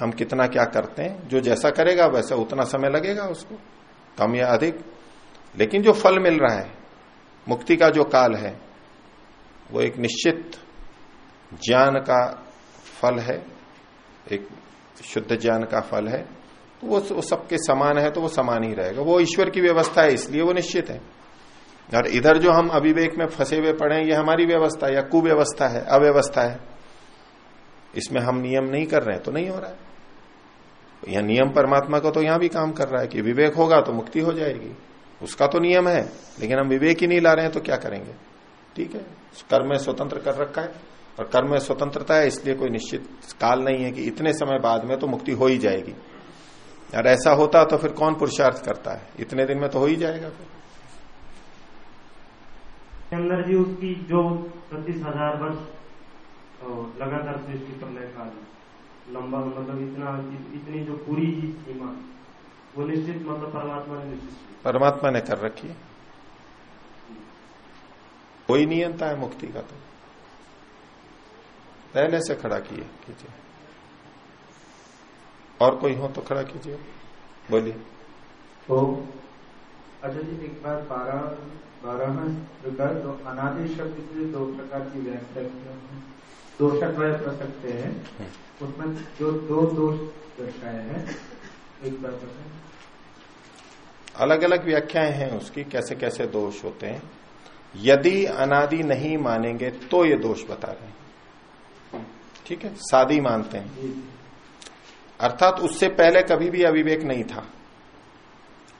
हम कितना क्या करते हैं जो जैसा करेगा वैसा उतना समय लगेगा उसको कम या अधिक। लेकिन जो फल मिल रहा है मुक्ति का जो काल है वो एक निश्चित ज्ञान का फल है एक शुद्ध ज्ञान का फल है तो वो, वो सबके समान है तो वो समान ही रहेगा। वो ईश्वर की व्यवस्था है इसलिए वो निश्चित है। और इधर जो हम अविवेक में फंसे हुए पड़े ये हमारी व्यवस्था या कुव्यवस्था है, अव्यवस्था है। इसमें हम नियम नहीं कर रहे हैं तो नहीं हो रहा है। यह नियम परमात्मा का तो यहाँ भी काम कर रहा है कि विवेक होगा तो मुक्ति हो जाएगी। उसका तो नियम है, लेकिन हम विवेक ही नहीं ला रहे हैं तो क्या करेंगे? ठीक है, कर्म में स्वतंत्र कर रखा है, और कर्म में स्वतंत्रता है, इसलिए कोई निश्चित काल नहीं है कि इतने समय बाद में तो मुक्ति हो ही जाएगी। और ऐसा होता तो फिर कौन पुरुषार्थ करता है? इतने दिन में तो हो ही जाएगा फिर। अंदर जी उसकी जो पच्चीस हज़ार वर्ष तो लगातार सृष्टि प्रलय काल लंबा मतलब इतना इतनी जो पूरी ही सीमा वो निश्चित मतलब परमात्मा ने निश्चित परमात्मा ने कर रखी है। कोई नियंता है मुक्ति का तो। पहले से खड़ा किए कीजिए। और कोई हो तो खड़ा कीजिए। बोलिए। तो अच्छा जी एक बार बारह बारह प्रकार तो अनादि शब्द से दो प्रकार की व्याख्या दोषक वह प्रसक्ते हैं उसमें जो दो दोष दर्शाए हैं एक बार बताए। अलग अलग व्याख्याएँ हैं उसकी कैसे कैसे दोष होते हैं। यदि अनादि नहीं मानेंगे तो ये दोष बता रहे हैं। ठीक है? सादी मानते हैं। अर्थात उससे पहले कभी भी अविवेक नहीं था।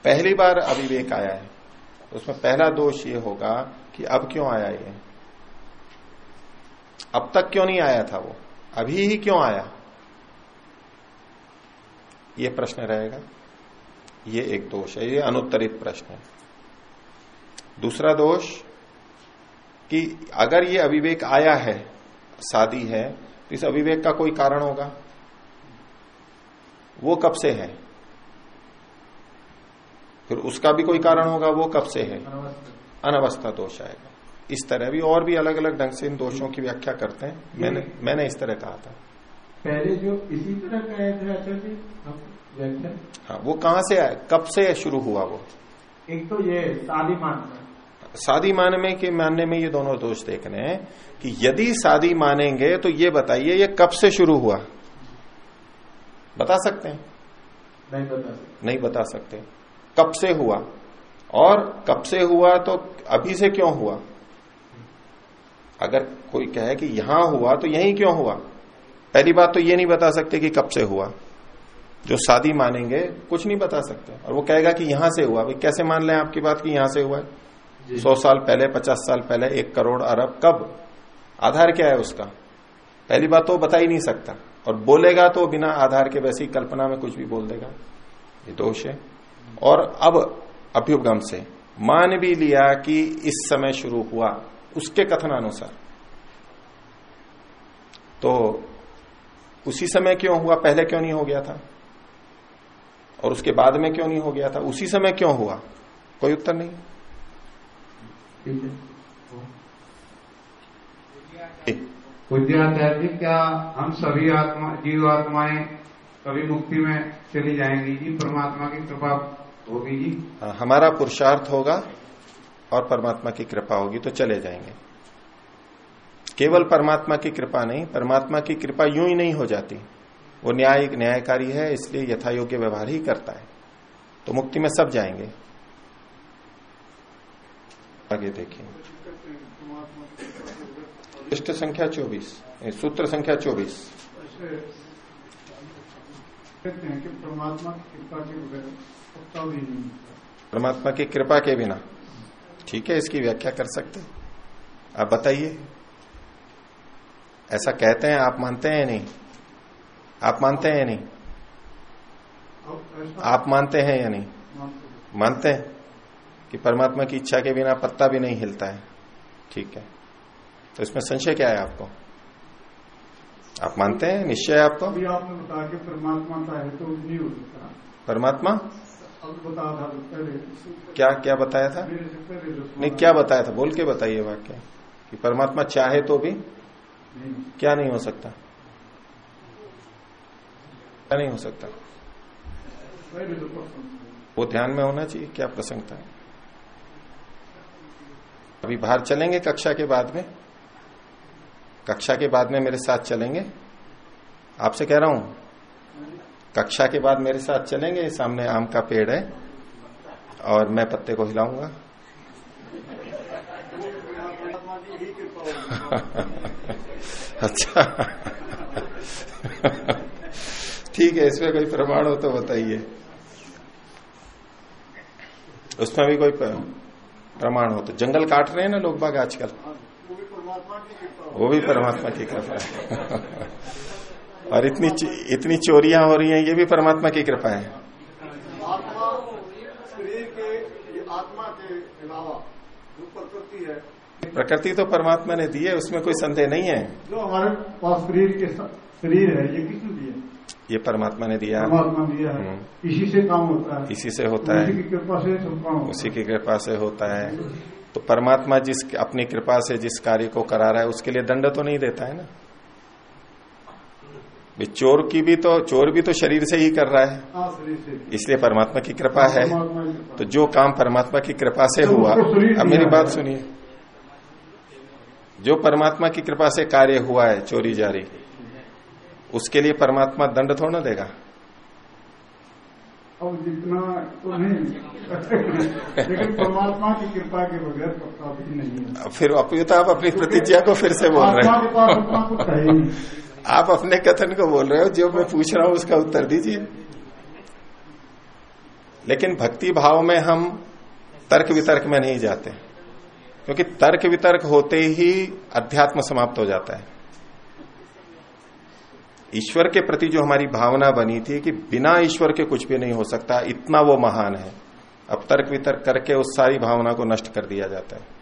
पहली बार अविवेक आया है। उसमें पहला दोष ये होगा कि अब क्यों आया ये? अब तक क्यों नहीं आया था वो? अभी ही क्यों आया? ये प्रश्न रहेगा। ये एक दोष है, ये अनुत्तरित प्रश्न है। दूसरा दोष कि अगर ये अविवेक आया है शादी है तो इस अविवेक का कोई कारण होगा? वो कब से है? फिर उसका भी कोई कारण होगा वो कब से है? अनवस्था। दोष आएगा। इस तरह भी और भी अलग अलग ढंग से इन दोषों की व्याख्या करते हैं। मैंने मैंने इस तरह कहा था। पहले जो इसी तरह कहे थे आचार्य व्याख्या। हाँ वो कहाँ से आया? कब से शुरू हुआ वो? एक तो ये शादी मानना शादी माने में कि मानने में ये दोनों दोष देखने हैं कि यदि शादी मानेंगे तो ये बताइए ये कब से शुरू हुआ? बता सकते हैं? नहीं बता सकते। नहीं बता सकते। कब से हुआ? और कब से हुआ तो अभी से क्यों हुआ? अगर कोई कहे कि यहाँ हुआ तो यहीं क्यों हुआ? पहली बात तो ये नहीं बता सकते कि कब से हुआ। जो शादी मानेंगे कुछ नहीं बता सकते। और वो कहेगा कि यहाँ से हुआ। भाई कैसे मान लें आपकी बात कि यहाँ से हुआ? है सौ साल पहले पचास साल पहले एक करोड़ अरब कब? आधार क्या है उसका? पहली बात तो बता ही नहीं सकता। और बोलेगा तो बिना आधार के वैसी कल्पना में कुछ भी बोल देगा। ये दोष है। और अब अभ्युगम से मान भी लिया कि इस समय शुरू हुआ उसके कथनानुसार। तो उसी समय क्यों हुआ? पहले क्यों नहीं हो गया था? और उसके बाद में क्यों नहीं हो गया था? उसी समय क्यों हुआ? कोई उत्तर नहीं। है। जी क्या हम सभी आत्मा जीव आत्माएँ कभी मुक्ति में चली जाएँगी? जी परमात्मा की कृपा होगी जी हाँ, हमारा पुरुषार्थ होगा और परमात्मा की कृपा होगी तो चले जाएँगे। केवल परमात्मा की कृपा नहीं परमात्मा की कृपा यूँ ही नहीं हो जाती। वो न्याय न्यायकारी है इसलिए यथा योग्य व्यवहार ही करता है। तो मुक्ति में सब जाएँगे। आगे देखिए। पृष्ठ संख्या चौबीस सूत्र संख्या चौबीस। कहते हैं कि परमात्मा की कृपा के बगैर भी परमात्मा की कृपा के बिना। ठीक है इसकी व्याख्या कर सकते आप बताइए। ऐसा कहते हैं आप मानते हैं या नहीं? आप मानते हैं या नहीं? आप मानते हैं या नहीं? मानते हैं। कि परमात्मा की इच्छा के बिना पत्ता भी नहीं हिलता है। ठीक है। तो इसमें संशय क्या है आपको? आप मानते हैं? निश्चय है आपको? अभी आपने बताया कि परमात्मा का है तो नहीं हो सकता। परमात्मा? तो क्या क्या बताया था? नहीं क्या बताया था? बोल के बताइए वाक्य। कि परमात्मा चाहे तो भी नहीं क्या नहीं हो सकता? क्या नहीं हो सकता? प्रश्न वो ध्यान में होना चाहिए क्या प्रसंग था? अभी बाहर चलेंगे कक्षा के बाद में? कक्षा के बाद में मेरे साथ चलेंगे? आपसे कह रहा हूँ कक्षा के बाद मेरे साथ चलेंगे सामने आम का पेड़ है और मैं पत्ते को हिलाऊँगा। *laughs* अच्छा। ठीक है इसमें कोई प्रमाण हो तो बताइए। उसमें भी कोई प्रमाण हो तो। जंगल काट रहे हैं ना लोग बाग आजकल? वो भी परमात्मा की कृपा है। *laughs* और इतनी इतनी चोरियाँ हो रही हैं ये भी परमात्मा की कृपा है। आत्मा शरीर के आत्मा के अलावा प्रकृति है। प्रकृति तो परमात्मा ने दी है उसमें कोई संदेह नहीं है। जो हमारे पास शरीर के शरीर है ये किसने दिया? ये परमात्मा ने दिया। परमात्मा ने दिया है। हम्म। इसी से काम होता है। इसी से होता उसी है की कृपा से सब काम उसी की कृपा से होता है। तो परमात्मा जिस अपनी कृपा से जिस कार्य को करा रहा है उसके लिए दंड तो नहीं देता है ना? चोर की भी तो चोर भी तो शरीर से ही कर रहा है। है इसलिए परमात्मा की कृपा है। तो जो काम परमात्मा की कृपा से तो हुआ अब मेरी बात सुनिए। जो परमात्मा की कृपा से कार्य हुआ है चोरी जारी उसके लिए परमात्मा दंड थोड़ा ना देगा। अब जितना तो नहीं। लेकिन परमात्मा की कृपा के बगैर पत्ता भी नहीं फिर तो आप अपनी प्रतिज्ञा को फिर से बोल रहे हैं। आप अपने कथन को बोल रहे हो, जो मैं पूछ रहा हूँ उसका उत्तर दीजिए। लेकिन भक्ति भाव में हम तर्क वितर्क में नहीं जाते, क्योंकि तर्क वितर्क होते ही अध्यात्म समाप्त हो जाता है। ईश्वर के प्रति जो हमारी भावना बनी थी कि बिना ईश्वर के कुछ भी नहीं हो सकता, इतना वो महान है। अब तर्क वितर्क करके उस सारी भावना को नष्ट कर दिया जाता है।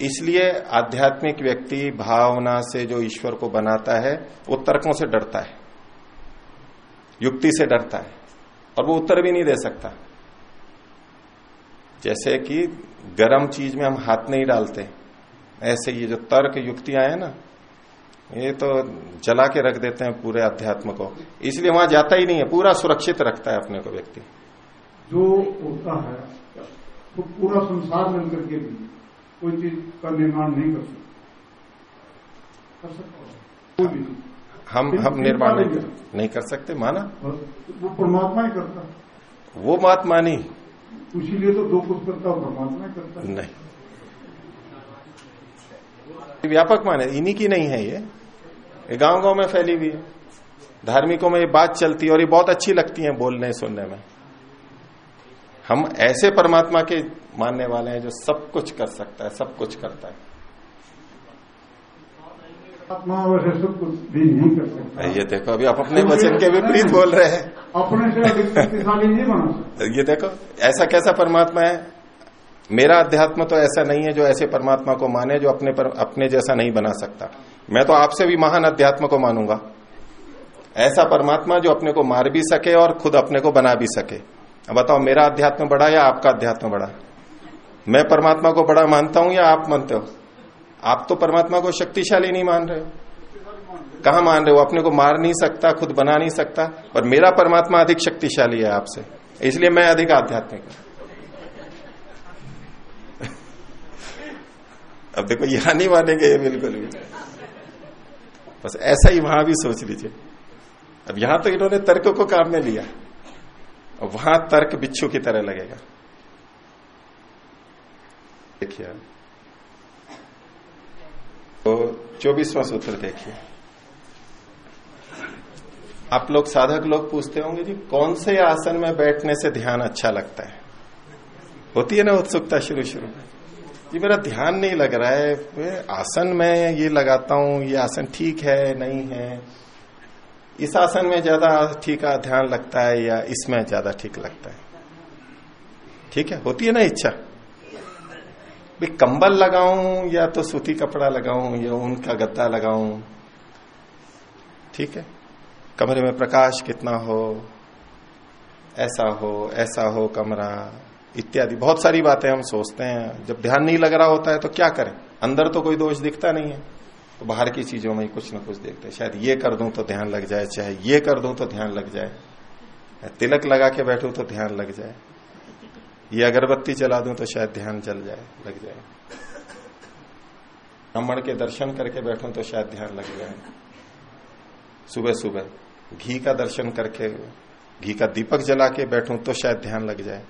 इसलिए आध्यात्मिक व्यक्ति भावना से जो ईश्वर को बनाता है, वो तर्कों से डरता है। युक्ति से डरता है। और वो उत्तर भी नहीं दे सकता। जैसे कि गर्म चीज़ में हम हाथ नहीं डालते। ऐसे ये जो तर्क युक्तियाँ हैं ना, ये तो जला के रख देते हैं पूरे अध्यात्म को। इसलिए वहाँ जाता ही नहीं है, पूरा सुरक्षित रखता है अपने को व्यक्ति। जो होता है, वो पूरा संसार मिलकर के भी कोई चीज़ का निर्माण नहीं कर सकता। कर सकता कोई भी। हम हम निर्माण नहीं कर, नहीं कर सकते माना? वो परमात्मा ही करता वो बात मानी इसीलिए तो दो कुछ करता है परमात्मा ही करता नहीं। व्यापक माने इन्हीं की नहीं है ये। ये गाँव गाँव में फैली हुई है। धार्मिकों में ये बात चलती है और ये बहुत अच्छी लगती है बोलने सुनने में। हम ऐसे परमात्मा के मानने वाले हैं जो सब कुछ कर सकता है सब कुछ करता है। आत्मा वैसे सब कुछ भी नहीं कर सकता। ये देखो अभी आप अपने वचन के विपरीत बोल रहे हैं। अपने से नहीं बना ये देखो ऐसा कैसा परमात्मा है? मेरा अध्यात्म तो ऐसा नहीं है जो ऐसे परमात्मा को माने जो अपने पर अपने जैसा नहीं बना सकता। मैं तो आपसे भी महान अध्यात्म को मानूँगा। ऐसा परमात्मा जो अपने को मार भी सके और खुद अपने को बना भी सके। बताओ, मेरा अध्यात्म बड़ा या आपका अध्यात्म बड़ा? मैं परमात्मा को बड़ा मानता हूँ या आप मानते हो? आप तो परमात्मा को शक्तिशाली नहीं मान रहे। हो कहा मान रहे हो? अपने को मार नहीं सकता, खुद बना नहीं सकता, और मेरा परमात्मा अधिक शक्तिशाली है आपसे। इसलिए मैं अधिक आध्यात्मिक हूँ। *laughs* अब देखो, यहाँ नहीं मानेंगे बिल्कुल भी। बस ऐसा ही वहाँ भी सोच लीजिए। अब यहाँ तो इन्होंने तर्क को काम में लिया। वहाँ तर्क बिच्छू की तरह लगेगा। देखिए। तो चौबीसवां सूत्र देखिए। आप लोग साधक लोग पूछते होंगे जी कौन से आसन में बैठने से ध्यान अच्छा लगता है? होती है ना उत्सुकता शुरू शुरू में? ये मेरा ध्यान नहीं लग रहा है। आसन में ये लगाता हूँ, ये आसन ठीक है, नहीं है? इस आसन में ज़्यादा ठीक ध्यान लगता है या इसमें ज़्यादा ठीक लगता है? ठीक है? होती है ना इच्छा? भी कंबल लगाऊँ या तो सूती कपड़ा लगाऊँ या ऊन का गद्दा लगाऊँ? ठीक है? कमरे में प्रकाश कितना हो? ऐसा हो ऐसा हो कमरा, इत्यादि। बहुत सारी बातें हम सोचते हैं। जब ध्यान नहीं लग रहा होता है तो क्या करें? अंदर तो कोई दोष दिखता नहीं है। तो बाहर की चीज़ों में कुछ ना कुछ देखते हैं। शायद ये कर दूँ तो ध्यान लग जाए, चाहे ये कर दूँ तो ध्यान लग जाए। तिलक लगा के बैठू तो ध्यान लग जाए। ये अगरबत्ती चला दूँ तो शायद ध्यान चल जाए, लग जाए। ब्राह्मण के दर्शन करके बैठू तो शायद ध्यान लग जाए। सुबह सुबह घी का दर्शन करके, घी का दीपक जला के बैठू तो शायद ध्यान लग जाए।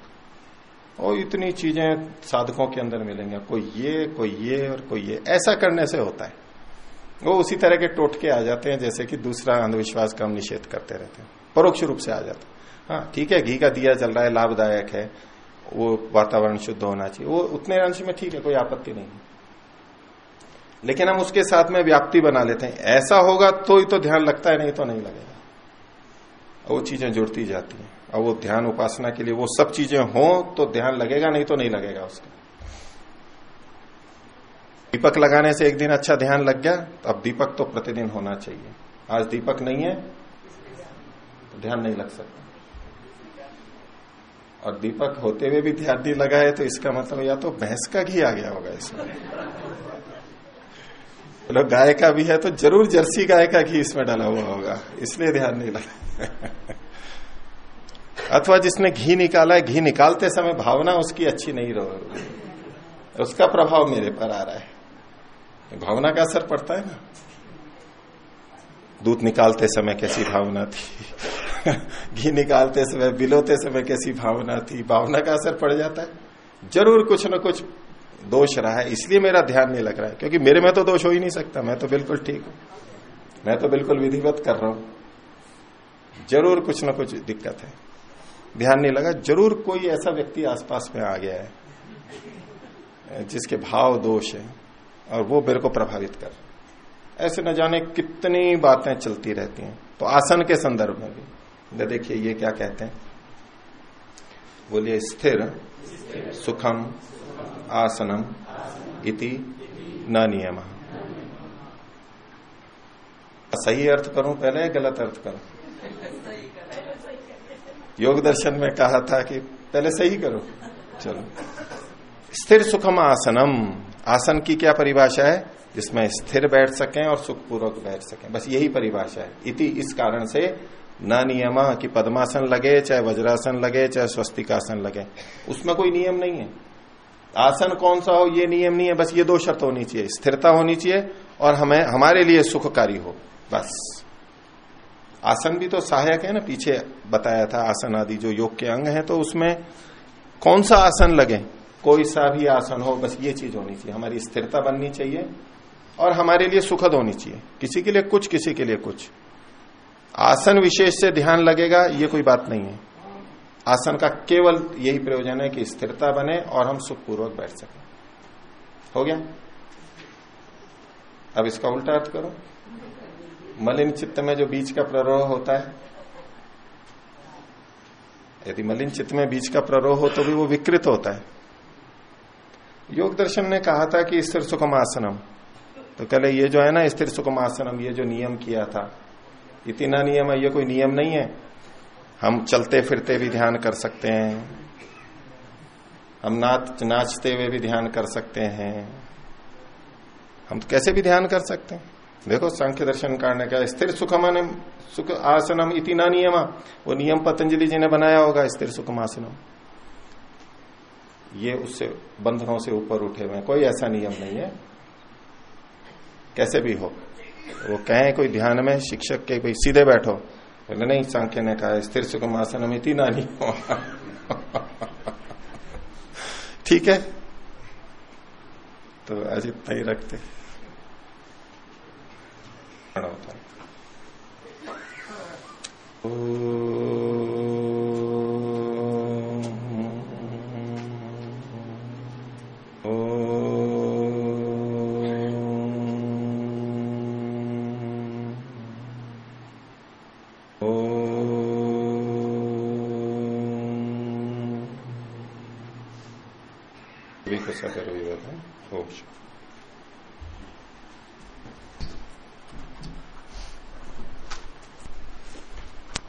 और इतनी चीज़ें साधकों के अंदर मिलेंगे। कोई ये कोई ये और कोई ये। ऐसा करने से होता है। वो उसी तरह के टोटके आ जाते हैं जैसे कि दूसरा अंधविश्वास का हम निषेध करते रहते हैं। परोक्ष रूप से आ जाते हाँ। ठीक है, घी का दिया चल रहा है, लाभदायक है, वो वातावरण शुद्ध होना चाहिए। वो उतने अंश में ठीक है, कोई आपत्ति नहीं है। लेकिन हम उसके साथ में व्याप्ति बना लेते हैं। ऐसा होगा तो ही तो ध्यान लगता है, नहीं तो नहीं लगेगा। वो चीज़ें जुड़ती जाती हैं। और वो ध्यान उपासना के लिए वो सब चीज़ें हो तो ध्यान लगेगा, नहीं तो नहीं लगेगा उसका। दीपक लगाने से एक दिन अच्छा ध्यान लग गया तो अब दीपक तो प्रतिदिन होना चाहिए। आज दीपक नहीं है तो ध्यान नहीं लग सकता। और दीपक होते हुए भी ध्यान नहीं लगा है तो इसका मतलब या तो भैंस का घी आ गया होगा इसमें। चलो तो गाय का भी है तो ज़रूर जर्सी गाय का घी इसमें डाला हुआ होगा, इसलिए ध्यान नहीं लगा। अथवा जिसने घी निकाला है, घी निकालते समय भावना उसकी अच्छी नहीं रहो। उसका प्रभाव मेरे पर आ रहा है। भावना का असर पड़ता है ना? दूध निकालते समय कैसी भावना थी? *laughs* घी निकालते समय, बिलोते समय कैसी भावना थी? भावना का असर पड़ जाता है। ज़रूर कुछ न कुछ दोष रहा है, इसलिए मेरा ध्यान नहीं लग रहा है, क्योंकि मेरे में तो दोष हो ही नहीं सकता, मैं तो बिल्कुल ठीक हूँ। मैं तो बिल्कुल विधिवत कर रहा हूँ। ज़रूर कुछ न कुछ दिक्कत है। ध्यान नहीं लगा, ज़रूर कोई ऐसा व्यक्ति आसपास में आ गया है, जिसके भाव दोष है। और वो मेरे को प्रभावित कर। ऐसे न जाने कितनी बातें चलती रहती हैं। तो आसन के संदर्भ में भी। देखिए ये क्या कहते हैं। बोलिए, स्थिर, सुखम, आसनम, इति, न नियम। सही अर्थ करूँ पहले या गलत अर्थ करूँ? योग दर्शन में कहा था कि पहले सही करो। चलो। स्थिर, सुखम, आसनम। आसन की क्या परिभाषा है? जिसमें स्थिर बैठ सकें और सुखपूर्वक बैठ सकें। बस यही परिभाषा है। इति इस कारण से न नियम कि पद्मासन लगे, चाहे वज्रासन लगे, चाहे स्वस्तिकासन लगे। उसमें कोई नियम नहीं है। आसन कौन सा हो, ये नियम नहीं है। बस ये दो शर्त होनी चाहिए। स्थिरता होनी चाहिए और हमें, हमारे लिए सुखकारी हो। बस। आसन भी तो सहायक है ना। पीछे बताया था आसन आदि जो योग के अंग है तो उसमें कौन सा आसन लगे? कोई सा भी आसन हो, बस ये चीज़ होनी चाहिए। हमारी स्थिरता बननी चाहिए और हमारे लिए सुखद होनी चाहिए। किसी के लिए कुछ, किसी के लिए कुछ। आसन विशेष से ध्यान लगेगा, ये कोई बात नहीं है। आसन का केवल यही प्रयोजन है कि स्थिरता बने और हम सुखपूर्वक बैठ सकें। हो गया? अब इसका उल्टा अर्थ करो। मलिन चित्त में जो बीच का प्ररोह होता है, यदि मलिन चित्त में बीच का प्ररोह हो तो भी वो विकृत होता है। योग दर्शन ने कहा था कि स्थिर सुखम आसनम। तो कहले, ये जो है ना, स्थिर सुखम आसनम, ये जो नियम किया था, इतना नियम है, ये कोई नियम नहीं है। हम चलते फिरते भी ध्यान कर सकते हैं। हम नाच, नाचते हुए भी ध्यान कर सकते हैं। हम तो कैसे भी ध्यान कर सकते हैं? देखो, सांख्य दर्शन करने क्या स्थिर सुखम सुख आसनम इतना नियम वो नियम पतंजलि जी ने बनाया होगा, स्थिर सुखम आसनम। ये उससे, बंधनों से ऊपर उठे हुए कोई ऐसा नियम नहीं है। कैसे भी हो। वो कहें कोई ध्यान में, शिक्षक के भाई सीधे बैठो। बोले, नहीं, सांख्य ने कहा स्थिर सुखम आसन में तीन नहीं ठीक है? तो आज इतना ही रखते होता सदर विरोध है